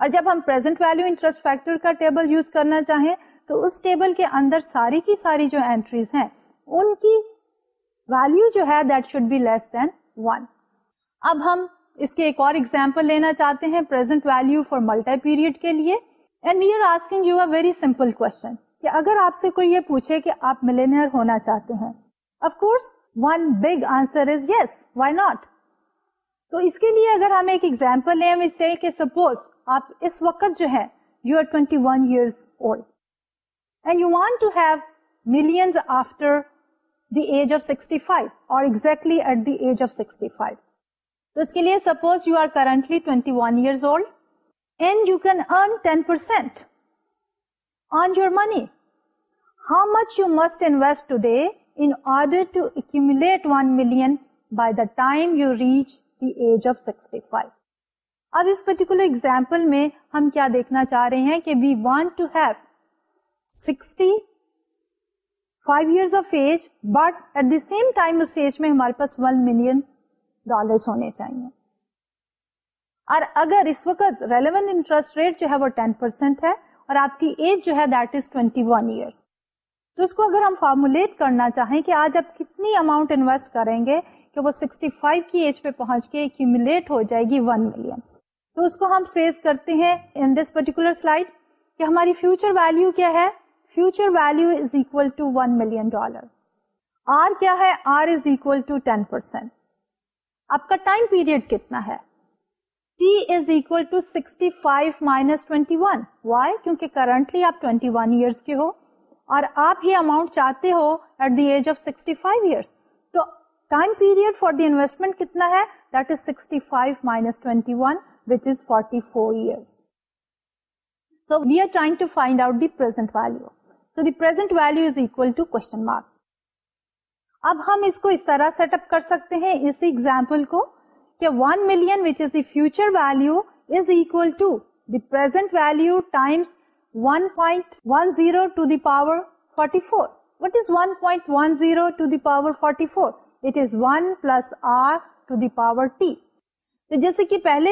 اور جب ہم پرزینٹ ویلو انٹرسٹ فیکٹر کا ٹیبل یوز کرنا چاہیں تو اس ٹیبل کے اندر ساری کی ساری جو اینٹریز ہیں، ان کی ویلو جو ہے that should be less than one اب ہم اس کے ایک اور ایگزامپل لینا چاہتے ہیں present value for multi period کے لیے. And we are asking you a very simple question کہ اگر آپ سے کوئی یہ پوچھے کہ آپ ملینئر ہونا چاہتے ہیں if course one big answer is yes why not تو اس کے لیے اگر ہم ایک ایگزامپل لیں اس سے کہ سپوز آپ اس وقت جو ہے you are twenty one years old and you want to have millions after the age of sixty five اور exactly at the age of sixty five تو اس کے لیے suppose you are currently twenty one years old and you can earn ten percent on your money how much you must invest today in order to accumulate one million by the time you reach the age of sixty five اب اس particular example میں ہم کیا دیکھنا چاہ رہے ہیں کہ we want to have sixty five years of age but at the same time us age میں ہمارے پاس ون ملین ڈالر ہونے چاہیے۔ اور اگر اس وقت ریلیونٹ انٹرسٹ ریٹ جو ہے وہ ٹین پرسینٹ ہے اور آپ کی ایج جو ہے that is twenty one years تو اس کو اگر ہم فارمولیٹ کرنا چاہیں کہ آج آپ کتنی اماؤنٹ انویسٹ کریں گے کہ وہ 65 کی ایج پہ پہنچ کے ایکومولیٹ ہو جائے گی 1 ملین تو اس کو ہم فیس کرتے ہیں ان دس پرٹیکولر سلائڈ کہ ہماری فیوچر ویلو کیا ہے۔ Future value is equal to one million dollar R کیا ہے R is equal to ten percent آپ کا ٹائم پیریڈ کتنا ہے T is equal to sixty five minus twenty one why کیونکہ کرنٹلی آپ ٹوینٹی ون ایئرس کے ہو اور آپ یہ اماؤنٹ چاہتے ہو at the age of sixty five years تو time period for the investment کتنا ہے that is sixty five minus twenty one which is forty four years so we are trying to find out the present value so the present value is equal to question mark اب ہم اس کو اس طرح set اپ کر سکتے ہیں اس example کو کہ 1 million which is the future value is equal to the present value times 1.10 to the power 44 what is 1.10 to the power 44 it is 1 plus r to the power t. تو جیسے کہ پہلے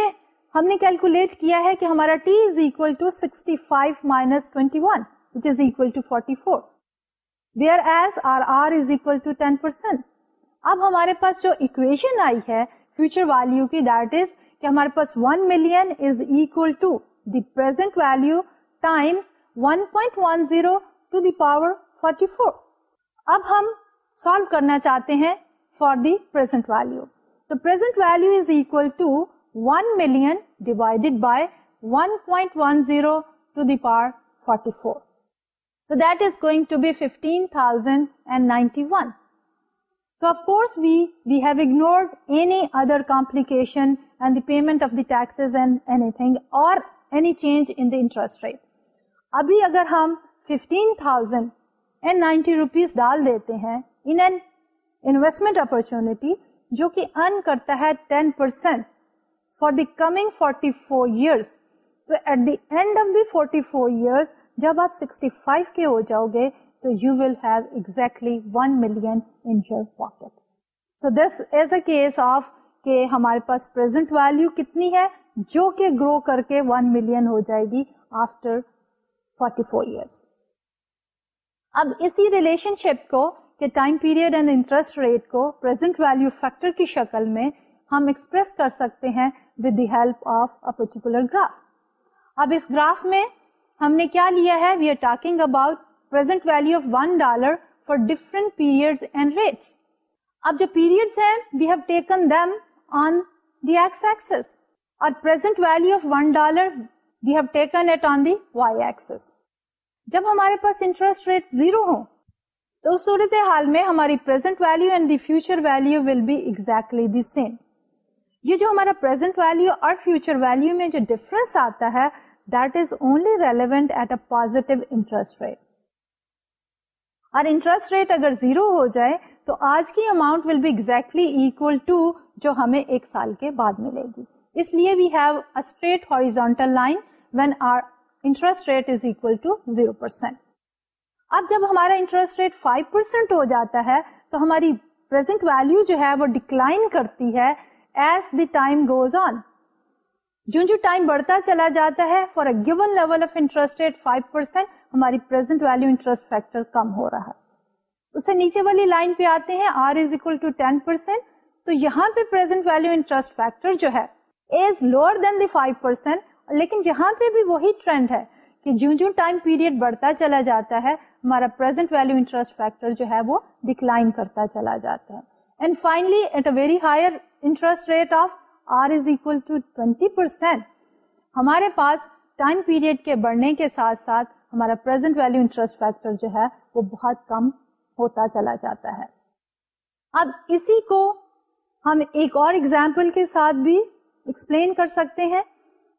ہم نے کیلکولیٹ کیا ہے کہ ہمارا T is equal to sixty five minus twenty one ہمارے پاس جون آئی ہے فیوچر ویلو کی دیٹ از کہ ہمارے پاس one million is equal to that ویلوائٹ one zero to the power forty four اب ہم سالو کرنا چاہتے ہیں for the per million divided by one point one zero to the power forty four So that is going to be 15,091. So of course we, we have ignored any other complication and the payment of the taxes and anything or any change in the interest rate. ابھی اگر ہم 15,090 rupees ڈال دیتے ہیں in an investment opportunity جو کہ earn کرتا ہے 10 percent for the coming 44 four years تو at the end of the 44 four years جب آپ 65 کے ہو جاؤ گے تو you will have exactly one million in your pocket so this is a case of کہ ہمارے پاس پرزینٹ ویلو کتنی ہے جو کہ گرو کر کے ون ملین ہو جائے گی آفٹر فورٹی فور ایئرس اب اسی ریلیشن شپ کو کہ time period and interest rate کو پرزینٹ ویلو فیکٹر کی شکل میں ہم ایکسپریس کر سکتے ہیں with the help of a particular graph اب اس گراف میں ہم نے کیا لیا ہے؟ We are talking about present value of one dollar for different period and rates اب جو پیریڈ ہیں we have taken them on the x axis اور present value of one dollar we have taken it on the y axis جب ہمارے پاس interest rate zero ہو تو اس صورت حال میں ہماری present value and the future value will be exactly the same یہ جو ہمارا پرزینٹ ویلو اور فیوچر ویلو میں جو ڈفرنس آتا ہے that is only relevant at a positive interest rate اور انٹرسٹ ریٹ اگر زیرو ہو جائے تو آج کی amount will be exactly equal to جو ہمیں ایک سال کے بعد ملے گی۔ اس لیے we have a straight horizontal line when our interest rate is equal to zero percent اب جب ہمارا انٹرسٹ ریٹ فائیو پرسینٹ ہو جاتا ہے تو ہماری پرزینٹ ویلو جو ہے وہ ڈکلائن کرتی ہے as the time goes on جو جو ٹائم بڑھتا چلا جاتا ہے for a given level of interest rate five percent ہماری پرزینٹ ویلو انٹرسٹ فیکٹر کم ہو رہا ہے۔ اس سے نیچے والی لائن پہ آتے ہیں r is equal to ten percent تو یہاں پہ پرزینٹ ویلو انٹرسٹ فیکٹر جو ہے is lower than the five percent لیکن یہاں پہ بھی وہی ٹرینڈ ہے کہ جو جو ٹائم پیریڈ بڑھتا چلا جاتا ہے، ہمارا پرزینٹ ویلو انٹرسٹ فیکٹر جو ہے، وہ ڈکلائن کرتا چلا جاتا ہے۔ And finally at a very higher interest rate of r is equal to twenty percent ہمارے پاس ٹائم پیریڈ کے بڑھنے کے ساتھ ساتھ ہمارا پرزینٹ ویلو انٹرسٹ فیکٹر جو ہے وہ بہت کم ہوتا چلا جاتا ہے۔ اب اسی کو ہم ایک اور ایگزامپل کے ساتھ بھی ایکسپلین کر سکتے ہیں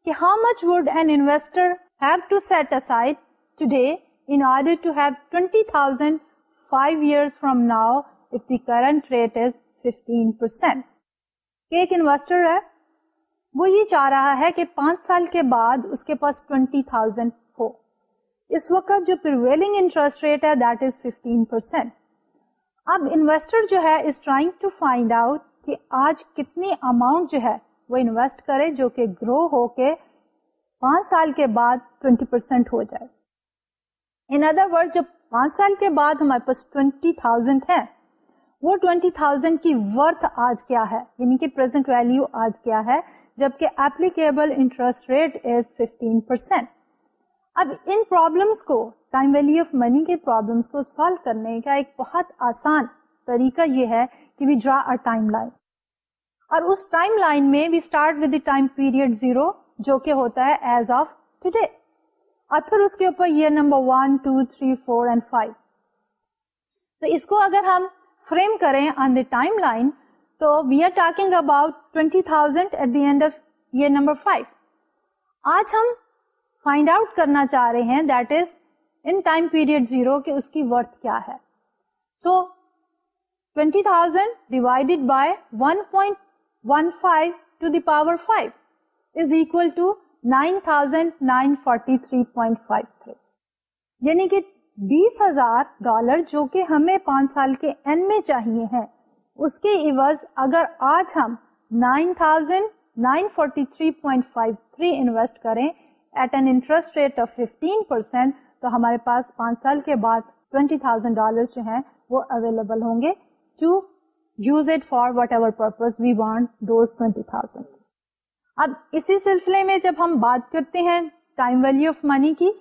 کہ how much would an investor have to set aside today in order to have twenty thousand five years from now if the current rate is fifteen percent ایک انویسٹر ہے۔ وہ یہ چاہ رہا ہے کہ پانچ سال کے بعد اس کے پاس ٹوینٹی تھاؤزینڈ ہو۔ اس وقت جو پرویلنگ انٹرسٹ ریٹ ہے دیٹ از ففٹین پرسینٹ اب انویسٹر جو ہے is trying to find out کہ آج کتنی اماؤنٹ جو ہے وہ انویسٹ کرے جو کہ گرو ہو کے پانچ سال کے بعد ٹوینٹی پرسینٹ ہو جائے۔ ان ادر ورڈ جو پانچ سال کے بعد ہمارے پاس ٹوینٹی تھاؤزینڈ ہے وہ ٹوینٹی تھاؤزینڈ کی ورتھ آج کیا ہے؟ یعنی کہ پرزینٹ ویلو آج کیا ہے؟ جبکہ applicable interest rate is fifteen percent اب ان پرابلمس کو، ٹائم ویلو آف منی کے پرابلمس کو سالو کرنے کا ایک بہت آسان طریقہ یہ ہے کہ we draw a time line اور اس ٹائم لائن میں we start with time period zero جو کہ ہوتا ہے ایز آف ٹوڈے اور پھر اس کے اوپر یہ number one two three four and five تو اس کو اگر ہم فریم کریں آن دا ٹائم لائن تو we are talking about twenty thousand at the end of year number five آج ہم فائنڈ آؤٹ کرنا چاہ رہے ہیں that is in time period zero کہ اس کی ورتھ کیا ہے so twenty thousand divided by one point one five to the power five is equal to nine thousand nine forty three point five three یعنی کہ بیس ہزار dollar جو کہ ہمیں پانچ سال کے این میں چاہیے ہیں۔ اس کے عوض اگر آج ہم nine thousand nine forty three point five three invest کریں at an interest rate of fifteen percent تو ہمارے پاس پانچ سال کے بعد ٹوینٹی تھاؤزینڈ ڈالر جو ہیں وہ اویلیبل ہوں گے۔ To use it for whatever purpose we want those twenty thousand اب اسی سلسلے میں جب ہم بات کرتے ہیں ٹائم ویلو آف منی کی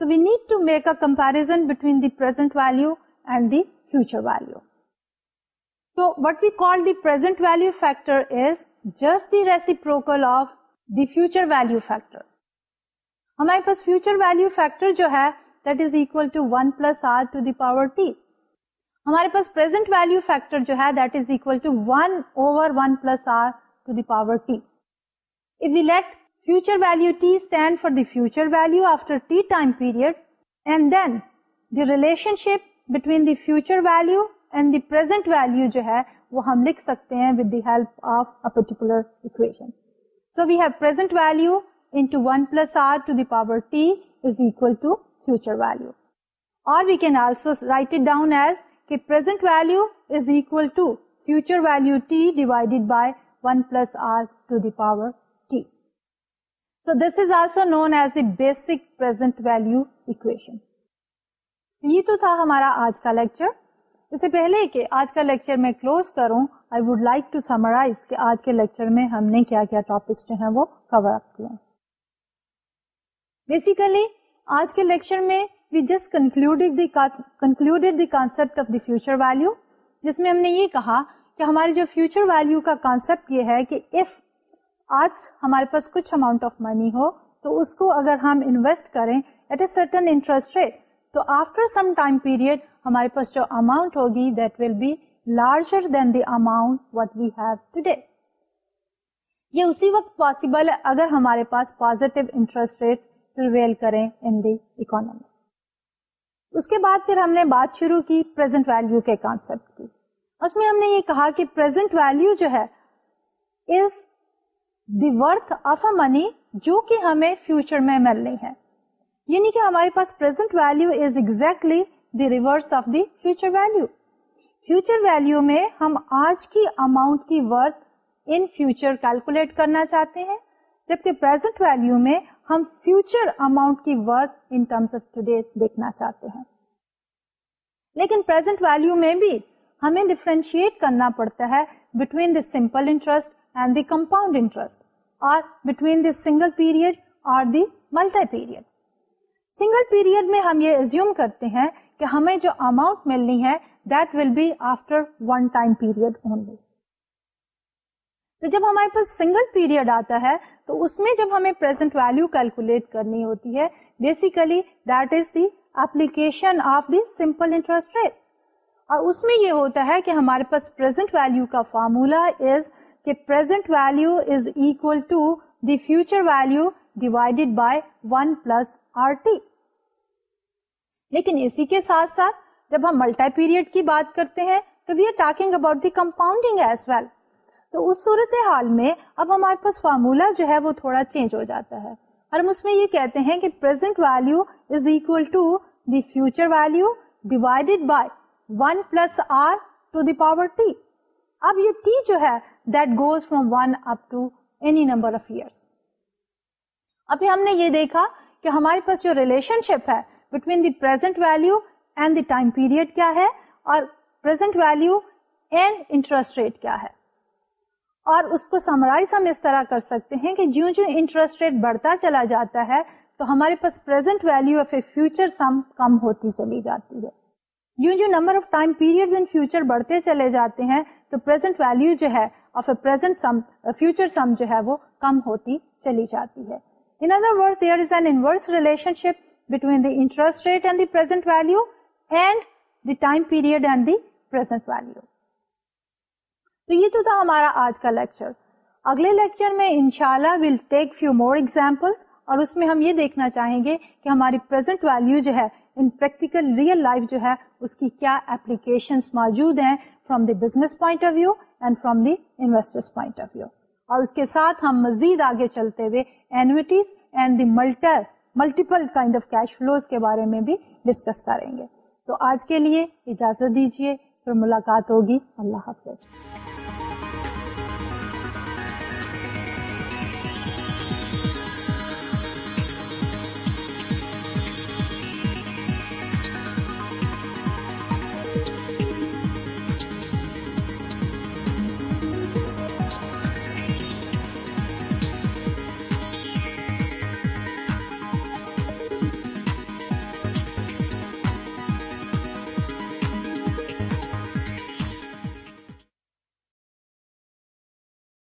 So we need to make a comparison between the present value and the future value. So what we call the present value factor is just the reciprocal of the future value factor. ہمارے پاس future value factor جو ہے that is equal to one plus r to the power t ہمارے پاس present value factor جو ہے that is equal to one over one plus r to the power t if we let future value t stand for the future value after t time period and then the relationship between the future value and the present value جو ہے وہ ہم لکھ سکتے ہیں with the help of a particular equation. So we have present value into 1 plus r to the power t is equal to future value. Or we can also write it down as کہ present value is equal to future value t divided by 1 plus r to the power t. So this is also known as the basic present value equation. یہ تو تھا ہمارا آج کا lecture اس سے پہلے کہ آج کا لیکچر میں کلوز کروں I would like to summarize کہ آج کے لیکچر میں ہم نے کیا کیا ٹاپکس جو ہیں وہ کور اپ کیے بیسیکلی آج کے لیکچر میں we just concluded concluded the concept of the future value جس میں ہم نے یہ کہا کہ ہماری جو فیوچر ویلو کا کانسپٹ یہ ہے کہ اف آج ہمارے پاس کچھ اماؤنٹ آف منی ہو، تو اس کو اگر ہم انویسٹ کریں at a certain interest rate تو آفٹر سم ٹائم پیریڈ ہمارے پاس جو اماؤنٹ ہوگی that will be larger than the amount what we have today یہ اسی وقت پاسبل ہے اگر ہمارے پاس پازیٹو انٹرسٹ ریٹ پرویل کریں ان دی اکانومی اس کے بعد پھر ہم نے بات شروع کی پرزینٹ ویلو کے کانسپٹ کی۔ اس میں ہم نے یہ کہا کہ پرزینٹ ویلو جو ہے is the worth of a money جو کہ ہمیں فیوچر میں ملنی ہے۔ یعنی کہ ہمارے پاس present value is exactly the reverse of the future value future value میں ہم آج کی اماؤنٹ کی ورتھ ان فیوچر کیلکولیٹ کرنا چاہتے ہیں، جبکہ پرزینٹ ویلو میں ہم فیوچر اماؤنٹ کی worth in terms of today دیکھنا چاہتے ہیں۔ لیکن پرزینٹ ویلو میں بھی ہمیں ڈفرینشیٹ کرنا پڑتا ہے between the simple interest and the compound interest اور بٹوین دی سنگل پیریڈ اور the multi period single period میں ہم یہ ایزیوم کرتے ہیں کہ ہمیں جو اماؤنٹ ملنی ہے that will be after one time period only تو جب ہمارے پاس سنگل پیریڈ آتا ہے، تو اس میں جب ہمیں پرزینٹ ویلو کیلکولیٹ کرنی ہوتی ہے basically that is the application of the simple interest rate اور اس میں یہ ہوتا ہے کہ ہمارے پاس پرزینٹ ویلو کا فارمولا از کہ present value is equal to the future value divided by one plus r t لیکن اسی کے ساتھ ساتھ جب ہم ملٹا پیریڈ کی بات کرتے ہیں تو we are talking about the compounding as well تو اس صورت حال میں اب ہمارے پاس فارمولا جو ہے وہ تھوڑا چینج ہو جاتا ہے اور ہم اس میں یہ کہتے ہیں کہ present value is equal to the future value divided by one plus r to the power t اب یہ ٹی جو ہے that goes from one up to any number of years ابھی ہم نے یہ دیکھا کہ ہمارے پاس جو ریلیشن شپ ہے between the present value and the time period کیا ہے اور present value and interest rate کیا ہے۔ اور اس کو سمرائز ہم اس طرح کر سکتے ہیں کہ جو جو انٹرسٹ ریٹ بڑھتا چلا جاتا ہے تو ہمارے پاس present value of a future sum کم ہوتی چلی جاتی ہے۔ یوں جو number of time period in future بڑھتے چلے جاتے ہیں تو پرزینٹ ویلو جو ہے آف اے فیوچر سم جو ہے وہ کم ہوتی چلی جاتی ہے in other word there is an inverse relationship between the interest rate and the present value and the time period and the present value. تو یہ تو تھا ہمارا آج کا لیکچر اگلے لیکچر میں انشاءاللہ ول ٹیک فیو مور ایگزامپل اور اس میں ہم یہ دیکھنا چاہیں گے کہ ہماری پرزینٹ ویلو جو ہے ان پریکٹیکل ریئل لائف جو ہے، اس کی کیا اپلیکیشن موجود ہیں from the business point of view and from the investor point of view اور اس کے ساتھ ہم مزید آگے چلتے ہوئے annuities and the multi multiple kind of cash flows کے بارے میں بھی ڈسکس کریں گے۔ تو آج کے لیے اجازت دیجیے پھر ملاقات ہوگی۔ اللہ حافظ۔